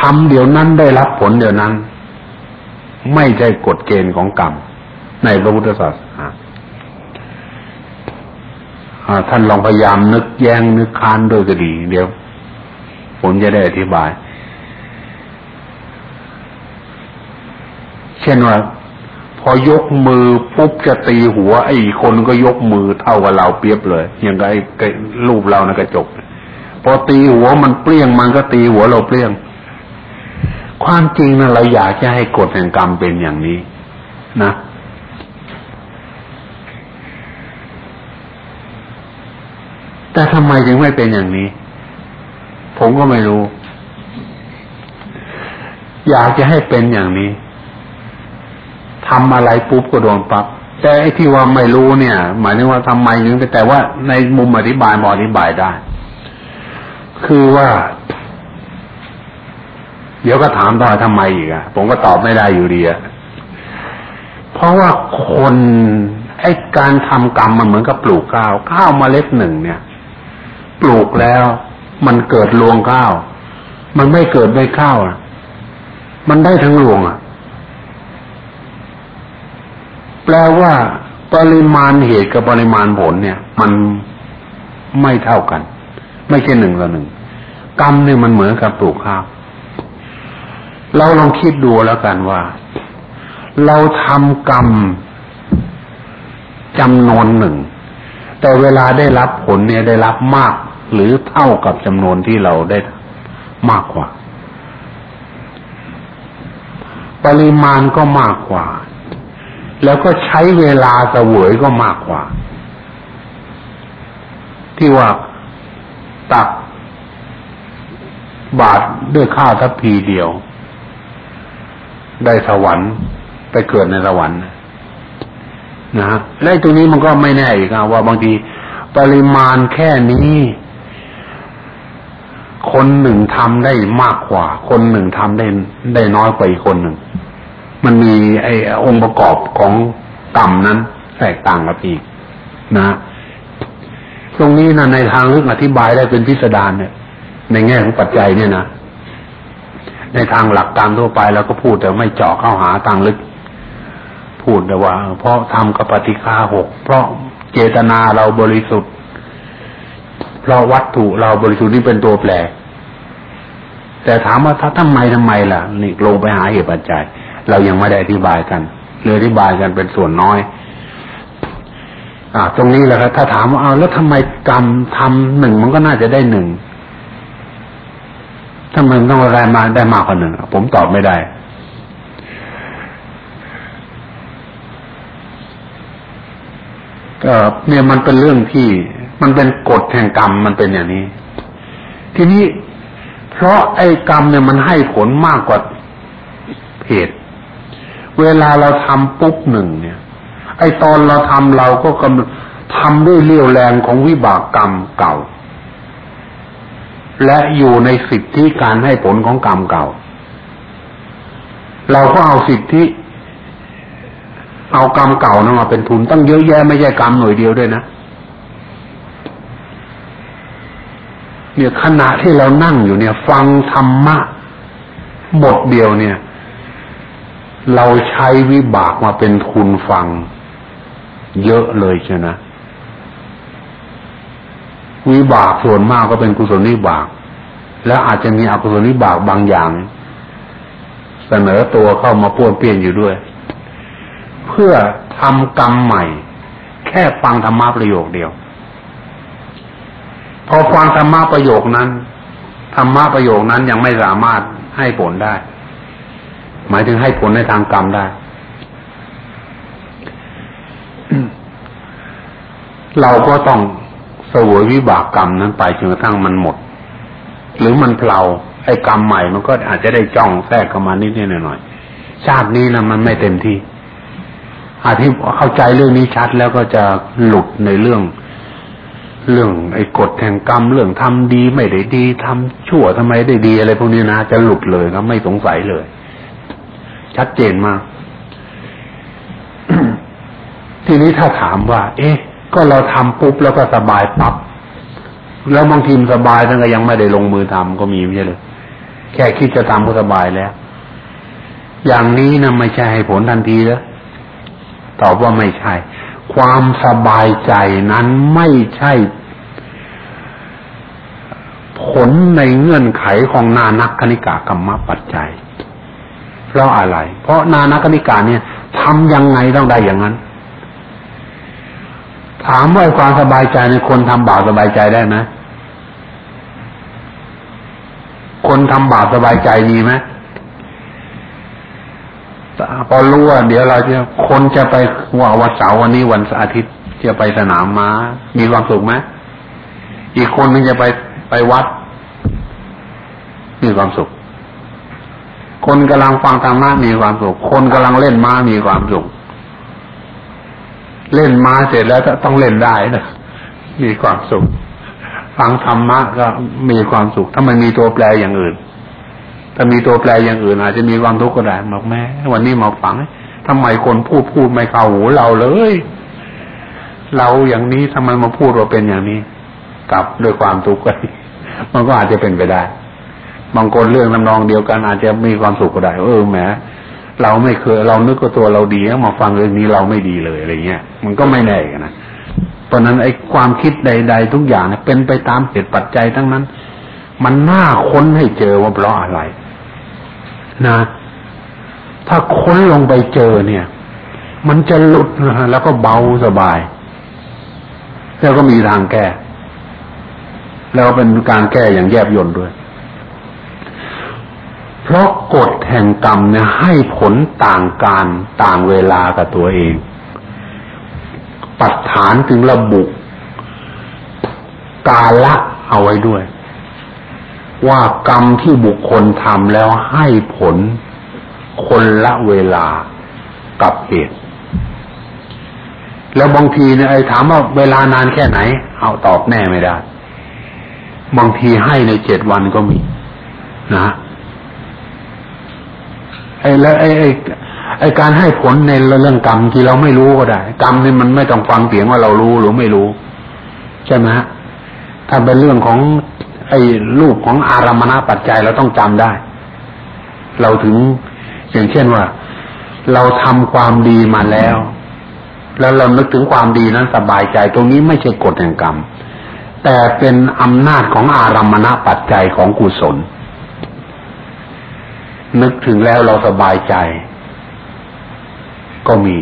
ทำเดี๋ยวนั้นได้รับผลเดี๋ยวนั้น ไม่ใช่กฎเกณฑ์ของกรรม ในพระพุทธศาสนา ท่านลองพยายามนึกแย้งนึกค้านด้วยก็ดี เดี๋ยว ผมจะได้อธิบาย เช่นว่า พอยกมือปุ๊บจะตีหัว ไอ้คนก็ยกมือเท่ากับเราเปรียบเลย อย่างไอ้รูปเราในกระจก พอตีหัวมันเปรี้ยงมันก็ตีหัวเราเปรี้ยง ความจริงนะเราอยากจะให้กฎแห่งกรรมเป็นอย่างนี้ นะ แต่ทำไมจึงไม่เป็นอย่างนี้ ผมก็ไม่รู้ อยากจะให้เป็นอย่างนี้ทำอะไรปุ๊บก็โดนปับ๊บแต่ไอ้ที่ว่าไม่รู้เนี่ย หมายถึงว่าทำไมถึงแต่ว่าในมุมอธิบายมอธิบายได้ คือว่า เดี๋ยวก็ถามต่อทำไมอีกอะผมก็ตอบไม่ได้อยู่ดีอะเพราะว่าคนไอ้การทำกรรมมันเหมือนกับปลูกข้าว ข้าวมเมล็ดหนึ่งเนี่ย ปลูกแล้ว มันเกิดรวงข้าว มันไม่เกิดใบข้าวอะ มันได้ทั้งรวงอะ แปลว่า ปริมาณเหตุกับปริมาณผลเนี่ย มันไม่เท่ากัน ไม่ใช่หนึ่งต่อหนึ่งกรรมเนี่ยมันเหมือนกับปลูกข้าว เราลองคิดดูแล้วกันว่า เราทำกรรมจำนวนหนึ่ง แต่เวลาได้รับผลเนี่ยได้รับมาก หรือเท่ากับจำนวนที่เราได้มากกว่า ปริมาณก็มากกว่า แล้วก็ใช้เวลาเสวยก็มากกว่า ที่ว่าตักบาทด้วยข้าวทัพพีเดียว ได้สวรรค์ไปเกิดในสวรรค์นะฮะและตรงนี้มันก็ไม่แน่อีกว่าบางทีปริมาณแค่นี้ คนหนึ่งทำได้มากกว่า คนหนึ่งทำได้ได้น้อยกว่าอีกคนหนึ่ง มันมีไอ้องค์ประกอบของกรรมนั้นแตกต่างกันอีกนะ ตรงนี้นะในทางลึกอธิบายได้เป็นพิสดารเนี่ย ในแง่ของปัจจัยเนี่ยนะในทางหลักการทั่วไปเราก็พูดแต่ไม่เจาะเข้าหาทางลึก พูดแต่ว่า เพราะทำกับปฏิฆาหกเพราะเจตนาเราบริสุทธิ์เพราะวัตถุเราบริสุทธิ์นี่เป็นตัวแปร แต่ถามว่าถ้าทำไมทำไมล่ะ นี่ลงไปหาเหตุปัจจัย เรายังไม่ได้อธิบายกันเลยอธิบายกันเป็นส่วนน้อย อ่า ตรงนี้แหละครับถ้าถามว่าเอาแล้วทำไมกรรมทำหนึ่งมันก็น่าจะได้หนึ่งทำไมต้องอะไรมาได้มากกว่าหนึ่งผมตอบไม่ได้ ก็เนี่ยมันเป็นเรื่องที่ มันเป็นกฎแห่งกรรมมันเป็นอย่างนี้ ทีนี้ เพราะไอ้กรรมเนี่ยมันให้ผลมากกว่าเหตุ เวลาเราทำปุ๊บหนึ่งเนี่ย ไอ้ตอนเราทำเราก็กำทำด้วยเรี่ยวแรงของวิบากกรรมเก่า และอยู่ในสิทธิการให้ผลของกรรมเก่า เราก็เอาสิทธิเอากรรมเก่านั้นมาเป็นทุนตั้งเยอะแยะไม่ใช่กรรมหน่วยเดียวด้วยนะ เนี่ยขณะที่เรานั่งอยู่เนี่ย ฟังธรรมะบทเดียวเนี่ย เราใช้วิบากมาเป็นทุนฟัง เยอะเลยใช่ไหมวิบากส่วนมากก็เป็นกุศลวิบาก แล้วอาจจะมีอกุศลวิบากบางอย่าง เสนอตัวเข้ามาป้วนเปี้ยนอยู่ด้วย เพื่อทำกรรมใหม่ แค่ฟังธรรมะประโยคเดียว พอฟังธรรมะประโยคนั้นธรรมะประโยคนั้นยังไม่สามารถให้ผลได้ หมายถึงให้ผลในทางกรรมได้ เราก็ต้องสวยวิบากกรรมนั้นไปจนกระทั่งมันหมด หรือมันเพลาไอ้กรรมใหม่มันก็อาจจะได้จ้องแทรกเข้ามานิดๆหน่อยๆชาตินี้นะมันไม่เต็มที่อาที่เข้าใจเรื่องนี้ชัดแล้วก็จะหลุดในเรื่อง เรื่องไอ้กฎแห่งกรรมเรื่องทำดีไม่ได้ดีทำชั่วทำไมได้ดีอะไรพวกนี้นะจะหลุดเลยครับไม่สงสัยเลย ชัดเจนมาก ทีนี้ถ้าถามว่า เอ๊ะ ก็เราทำปุ๊บแล้วก็สบายปับ๊บแล้วบางทีมสบายทั้งก็ยังไม่ได้ลงมือทำก็มีไม่ใช่เลยแค่คิดจะทำก็สบายแล้ว อย่างนี้นะไม่ใช่ให้ผลทันทีแล้วตอบว่าไม่ใช่ ความสบายใจนั้นไม่ใช่ ลในเงื่อนไขของนานักคณิกากรรมปัจจัย เพราะอะไร เพราะนานาคณิกาเนี่ยทำยังไงต้องได้อย่างนั้น ถามว่าความสบายใจในคนทำบาปสบายใจได้ไหมคนทำบาปสบายใจมีไหมพอรู้ว่าเดี๋ยวเราจะคนจะไปว่าวันเสาร์วันนี้วันอาทิตย์จะไปสนามม้ามีความสุขไหมอีกคนนึงจะไปไปวัด มีความสุข คนกำลังฟังธรรมะมีความสุข คนกำลังเล่นม้ามีความสุข เล่นม้าเสร็จแล้วต้องเล่นได้นะมีความสุข ฟังธรรมะก็มีความสุข ถ้ามันมีตัวแปรอย่างอื่น ถ้ามีตัวแปรอย่างอื่น อาจจะมีความทุกข์ก็ได้บอกแม่วันนี้มาฟังทำไมคนพูดพูดไม่เข้าหูเราเลย เราอย่างนี้ทำไมมาพูดเราเป็นอย่างนี้ กลับด้วยความทุกข์กันมันก็อาจจะเป็นไปได้ บางคนเรื่องน้ำนองเดียวกันอาจจะมีความสุขก็ได้เออแหมเราไม่เคย เรานึกว่าตัวเราดีมาฟังเรื่องนี้เราไม่ดีเลยอะไรเงี้ยมันก็ไม่แน่กันนะเพราะนั้นไอ้ความคิดใด ๆ ทุกอย่างเป็นไปตามเหตุปัจจัยทั้งนั้น มันน่าค้นให้เจอว่าเพราะอะไร นะ ถ้าค้นลงไปเจอเนี่ย มันจะหลุดนะแล้วก็เบาสบาย แล้วก็มีทางแก้ แล้วเป็นการแก้อย่างแยบยลด้วย เพราะกฎแห่งกรรมเนี่ยให้ผลต่างการต่างเวลากับตัวเอง ปัจฐานถึงระบุ กาละเอาไว้ด้วย ว่ากรรมที่บุคคลทำแล้วให้ผลคนละเวลากับเหตุ แล้วบางทีเนี่ยไอ้ถามว่าเวลานานแค่ไหน เอาตอบแน่ไม่ได้ บางทีให้ในเจ็ดวันก็มีนะ แล้วไอ้ไอ้ไอ้การให้ผลในเรื่องกรรมที่เราไม่รู้ก็ได้ กรรมนี่มันไม่ต้องฟังเสียงว่าเรารู้หรือไม่รู้ ใช่ไหมฮะถ้าเป็นเรื่องของไอ้รูปของอารมณปัจจัยเราต้องจำได้ เราถึงอย่างเช่นว่า เราทำความดีมาแล้ว แล้วเรานึกถึงความดีนั้นสบายใจ ตรงนี้ไม่ใช่กฎแห่งกรรม แต่เป็นอำนาจของอารมณปัจจัยของกุศล นึกถึงแล้วเราสบายใจ ก็มี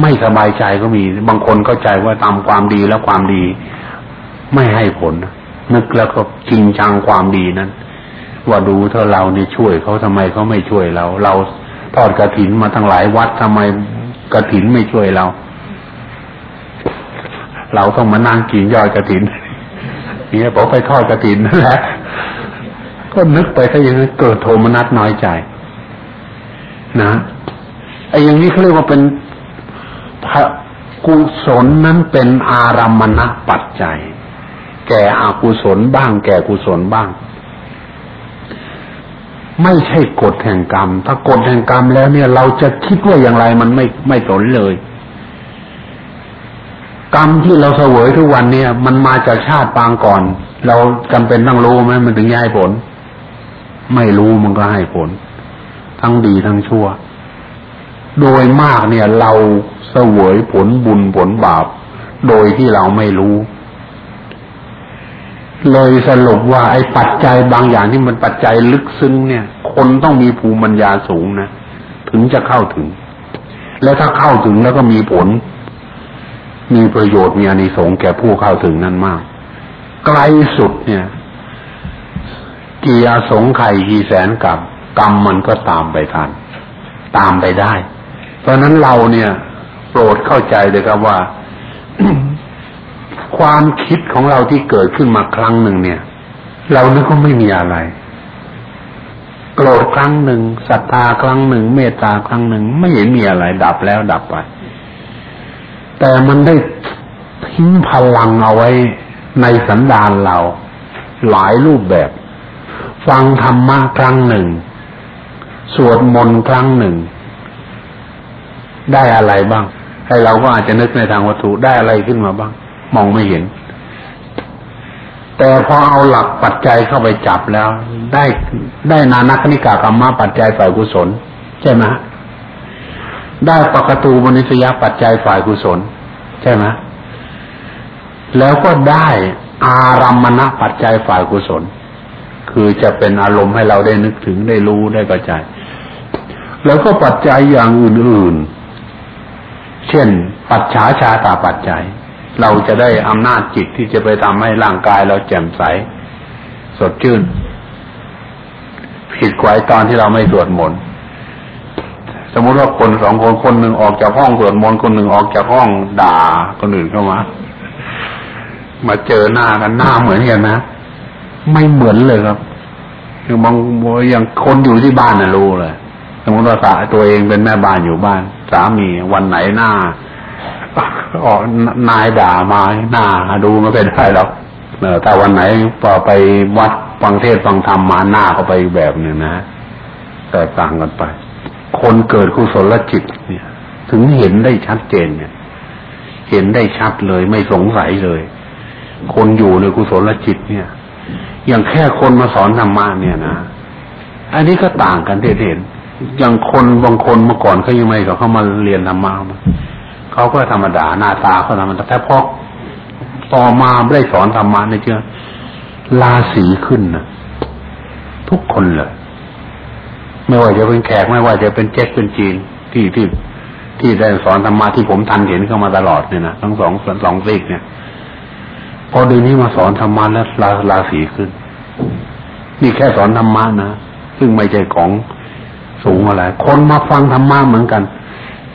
ไม่สบายใจก็มี บางคนเข้าใจว่าทำความดีแล้วความดี ไม่ให้ผล นึกแล้วก็จริงจังความดีนั้น ว่าดูเธอเราเนี่ช่วยเขาทำไมเขาไม่ช่วยเรา เราทอดกระถินมาทั้งหลายวัดทำไมกระถินไม่ช่วยเรา เราต้องมานั่งกินยอดกระถินเนี่ยบอกไปทอดกระถินนั่นแหละ ก็นึกไปถ้าอย่างนั้นเกิดโทมนัสน้อยใจ นะไอ้อย่างนี้เขาเรียกว่าเป็นกุศลนั้นเป็นอารามณปัจจัย แก่อกุศลบ้าง แก่กุศลบ้าง ไม่ใช่กฎแห่งกรรม ถ้ากฎแห่งกรรมแล้วเนี่ย เราจะคิดว่าอย่างไรมันไม่ไม่สนเลย กรรมที่เราเสวยทุกวันเนี่ย มันมาจากชาติปางก่อน เราจำเป็นต้องรู้ไหมมันถึงจะให้ผล ไม่รู้มันก็ให้ผล ทั้งดีทั้งชั่ว โดยมากเนี่ย เราเสวยผลบุญผลบาป โดยที่เราไม่รู้ เลยสรุปว่าไอ้ปัจจัยบางอย่างที่มันปัจจัยลึกซึ้งเนี่ย คนต้องมีภูมิปัญญาสูงนะถึงจะเข้าถึง แล้วถ้าเข้าถึงแล้วก็มีผล มีประโยชน์มีอานิสงส์แก่ผู้เข้าถึงนั้นมาก ไกลสุดเนี่ย กี่อาสงไข่กี่แสนกับกรรมมันก็ตามไปทันตามไปได้ เพราะนั้นเราเนี่ย โปรดเข้าใจเลยครับว่า ความคิดของเราที่เกิดขึ้นมาครั้งหนึ่งเนี่ย เรานึกว่าไม่มีอะไร โกรธครั้งหนึ่งศรัทธาครั้งหนึ่ง เมตตาครั้งหนึ่ง ไม่เห็นมีอะไร ดับแล้วดับไป แต่มันได้ทิ้งพลังเอาไว้ในสันดานเรา หลายรูปแบบ ฟังธรรมะครั้งหนึ่ง สวดมนต์ครั้งหนึ่ง ได้อะไรบ้าง ให้เราก็อาจจะนึกในทางวัตถุได้อะไรขึ้นมาบ้าง มองไม่เห็น แต่พอเอาหลักปัจจัยเข้าไปจับแล้ว ได้ได้นานักนิกากรรมะปัจจัยฝ่ายกุศล ใช่ไหมได้ปกตูมนิสยปัจจัยฝ่ายกุศล ใช่ไหมแล้วก็ได้อารัมมณปัจจัยฝ่ายกุศล คือจะเป็นอารมณ์ให้เราได้นึกถึงได้รู้ได้กระจายแล้วก็ปัจจัยอย่างอื่นๆ เช่น ปัจฉาชาตาปัจจัย เราจะได้อำนาจจิตที่จะไปทำให้ร่างกายเราแจ่มใส สดชื่น ผิดไว้ตอนที่เราไม่สวดมนต์สมมติว่าคนสองคนคนหนึ่งออกจากห้องสวดมนต์คนหนึ่งออกจากห้องด่าคนอื่นเข้ามา มาเจอหน้ากันหน้าเหมือนกันนะ ไม่เหมือนเลยครับ คือบางอย่างคนอยู่ที่บ้านน่ะรู้เลยสมมติว่าสาตัวเองเป็นแม่บ้านอยู่บ้าน สามีวันไหนหน้าออกนายด่ามาหน้าดูไม่เป็นได้หรอกเออแต่วันไหนพอไปวัดฟังเทศฟังธรรมมาหน้าเขาไปแบบหนึ่งนะแตกต่างกันไป คนเกิดกุศลจิตเนี่ย ถึงเห็นได้ชัดเจนเนี่ย เห็นได้ชัดเลยไม่สงสัยเลย คนอยู่ในกุศลจิตเนี่ย อย่างแค่คนมาสอนธรรมะเนี่ยนะ อันนี้ก็ต่างกันเด่นอย่างคนบางคนเมื่อก่อนเขายังไม่ก็เข้ามาเรียนธรรมะเขาก็ธรรมดาหน้าตาเขาธรรมดาแต่พอต่อมาไม่ได้สอนธรรมะเนี่ยเจ้าลาสีขึ้นนะทุกคนเลยไม่ว่าจะเป็นแขกไม่ว่าจะเป็นเจ๊กเป็นจีนที่ที่ที่ได้สอนธรรมะที่ผมทันเห็นเข้ามาตลอดเนี่ยนะทั้งสองส่วนสองซีกเนี่ย พอเดือนนี้มาสอนธรรมะแล้วลาลาสีขึ้น นี่แค่สอนธรรมะนะซึ่งไม่ใช่ของสูงอะไร คนมาฟังธรรมะเหมือนกัน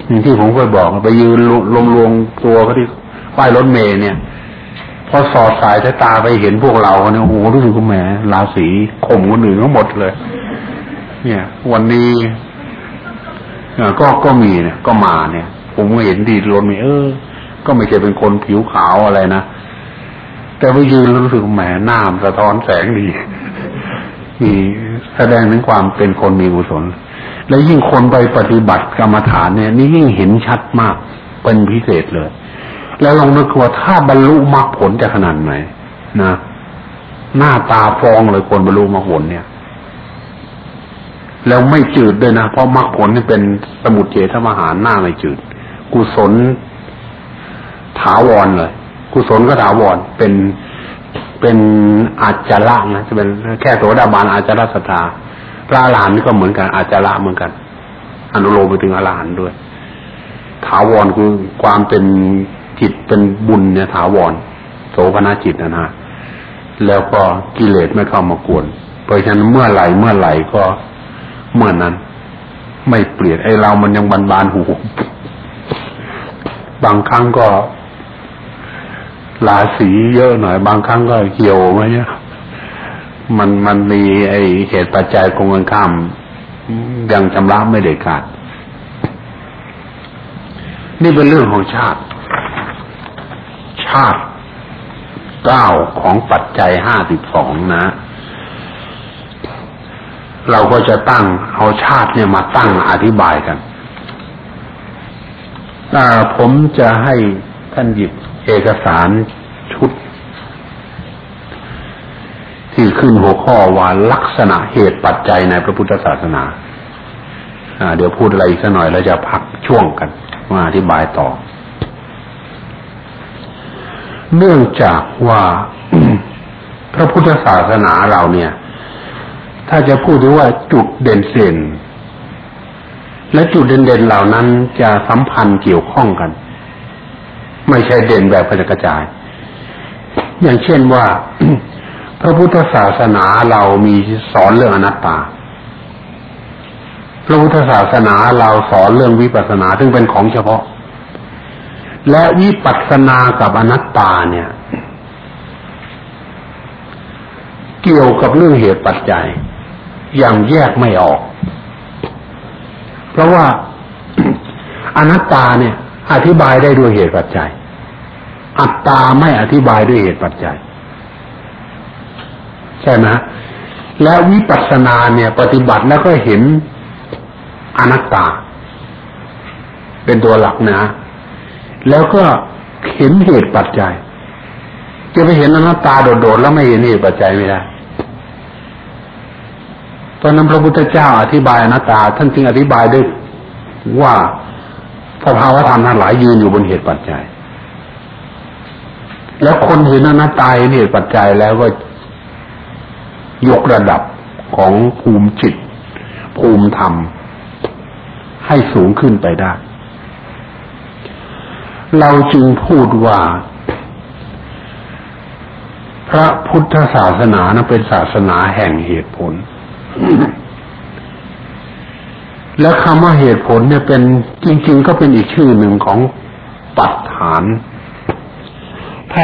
อย่างที่ผมเคยบอกไปยืนลงลงตัวเขาที่ป้ายรถเมย์เนี่ย พอสอดสายสายตาไปเห็นพวกเราเนี่ยโอ้โหรู้สึกว่าแหมราศีข่มคนอื่นทั้งหมดเลย เนี่ย วันนี้ก็ก็มีเนี่ย ก็มาเนี่ย ผมก็เห็นดีรถเมย์เออ ก็ไม่ใช่เป็นคนผิวขาวอะไรนะ แต่ไปยืนรู้สึกแหมหน้ามสะท้อนแสงดีมีแสดงถึงความเป็นคนมีกุศล และยิ่งคนไปปฏิบัติกรรมฐานเนี่ย นี่ยิ่งเห็นชัดมากเป็นพิเศษเลย แล้วลองนึกว่าถ้าบรรลุมรรคผลจะขนาดไหนนะหน้าตาฟองเลยคนบรรลุมรรคผลเนี่ยแล้วไม่จืดด้วยนะ เพราะมรรคผลนี่เป็นสมุทเฉทมหารหน้าไม่จืด กุศลถาวรเลย กุศลก็ถาวรเป็นเป็นอาจจะละนะจะเป็นแค่โสดาบันอาจจะละสตาพระอรหันต์ก็เหมือนกันอาจจะละเหมือนกันอนุโลมไปถึงอรหันต์ด้วย ถาวรคือความเป็นจิตเป็นบุญเนี่ยถาวรโสภณจิตนะฮะแล้วก็กิเลสไม่เข้ามากวนเพราะฉะนั้นเมื่อไหร่เมื่อไหร่ก็เมื่อนั้น ไม่เปลี่ยนไอเรามันยังบานบานหูบางครั้งก็ หลาสีเยอะหน่อยบางครั้งก็เหี่ยวไหมเนี่ยมันมันมีไอเหตุปัจจัยคงกันข้ามยังชำระไม่ได้ขาดนี่เป็นเรื่องของชาติ ชาติเก้าของปัจจัยห้าสิบสองนะ เราก็จะตั้งเอาชาติเนี่ยมาตั้งอธิบายกันผมจะให้ท่านหยิบ เอกสารชุด ที่ขึ้นหัวข้อว่าลักษณะเหตุปัจจัยในพระพุทธศาสนาเดี๋ยวพูดอะไรอีกสักหน่อยแล้วจะพักช่วงกันมาอธิบายต่อ เนื่องจากว่าพระพุทธศาสนาเราเนี่ย ถ้าจะพูดถึงว่าจุดเด่นเด่นและจุดเด่นเด่นเหล่านั้นจะสัมพันธ์เกี่ยวข้องกัน ไม่ใช่เด่นแบบกระจาย อย่างเช่นว่า พระพุทธศาสนาเรามีสอนเรื่องอนัตตา พระพุทธศาสนาเราสอนเรื่องวิปัสสนาซึ่งเป็นของเฉพาะ และวิปัสสนากับอนัตตาเนี่ย เกี่ยวกับเรื่องเหตุปัจจัย อย่างแยกไม่ออก เพราะว่าอนัตตาเนี่ย อธิบายได้ด้วยเหตุปัจจัย อัตตาไม่อธิบายด้วยเหตุปัจจัย ใช่ไหมและวิปัสสนาเนี่ย ปฏิบัติแล้วก็เห็นอนัตตา เป็นตัวหลักนะ แล้วก็เห็นเหตุปัจจัย จะไปเห็นอนัตตาโดดๆแล้วไม่เห็นเหตุปัจจัยไม่ได้ตอนนั้นพระพุทธเจ้าอธิบายอนัตตา ท่านจึงอธิบายด้วยว่า สภาวะธรรมทั้งหลายยืนอยู่บนเหตุปัจจัย แล้วคนเห็นอนัตตาเหตุปัจจัยแล้วก็ยกระดับของภูมิจิต ภูมิธรรม ให้สูงขึ้นไปได้ เราจึงพูดว่า พระพุทธศาสนานะเป็นศาสนาแห่งเหตุผล และคำว่าเหตุผลเนี่ยเป็นจริง ๆ ก็เป็นอีกชื่อหนึ่งของปัจฐานถ้า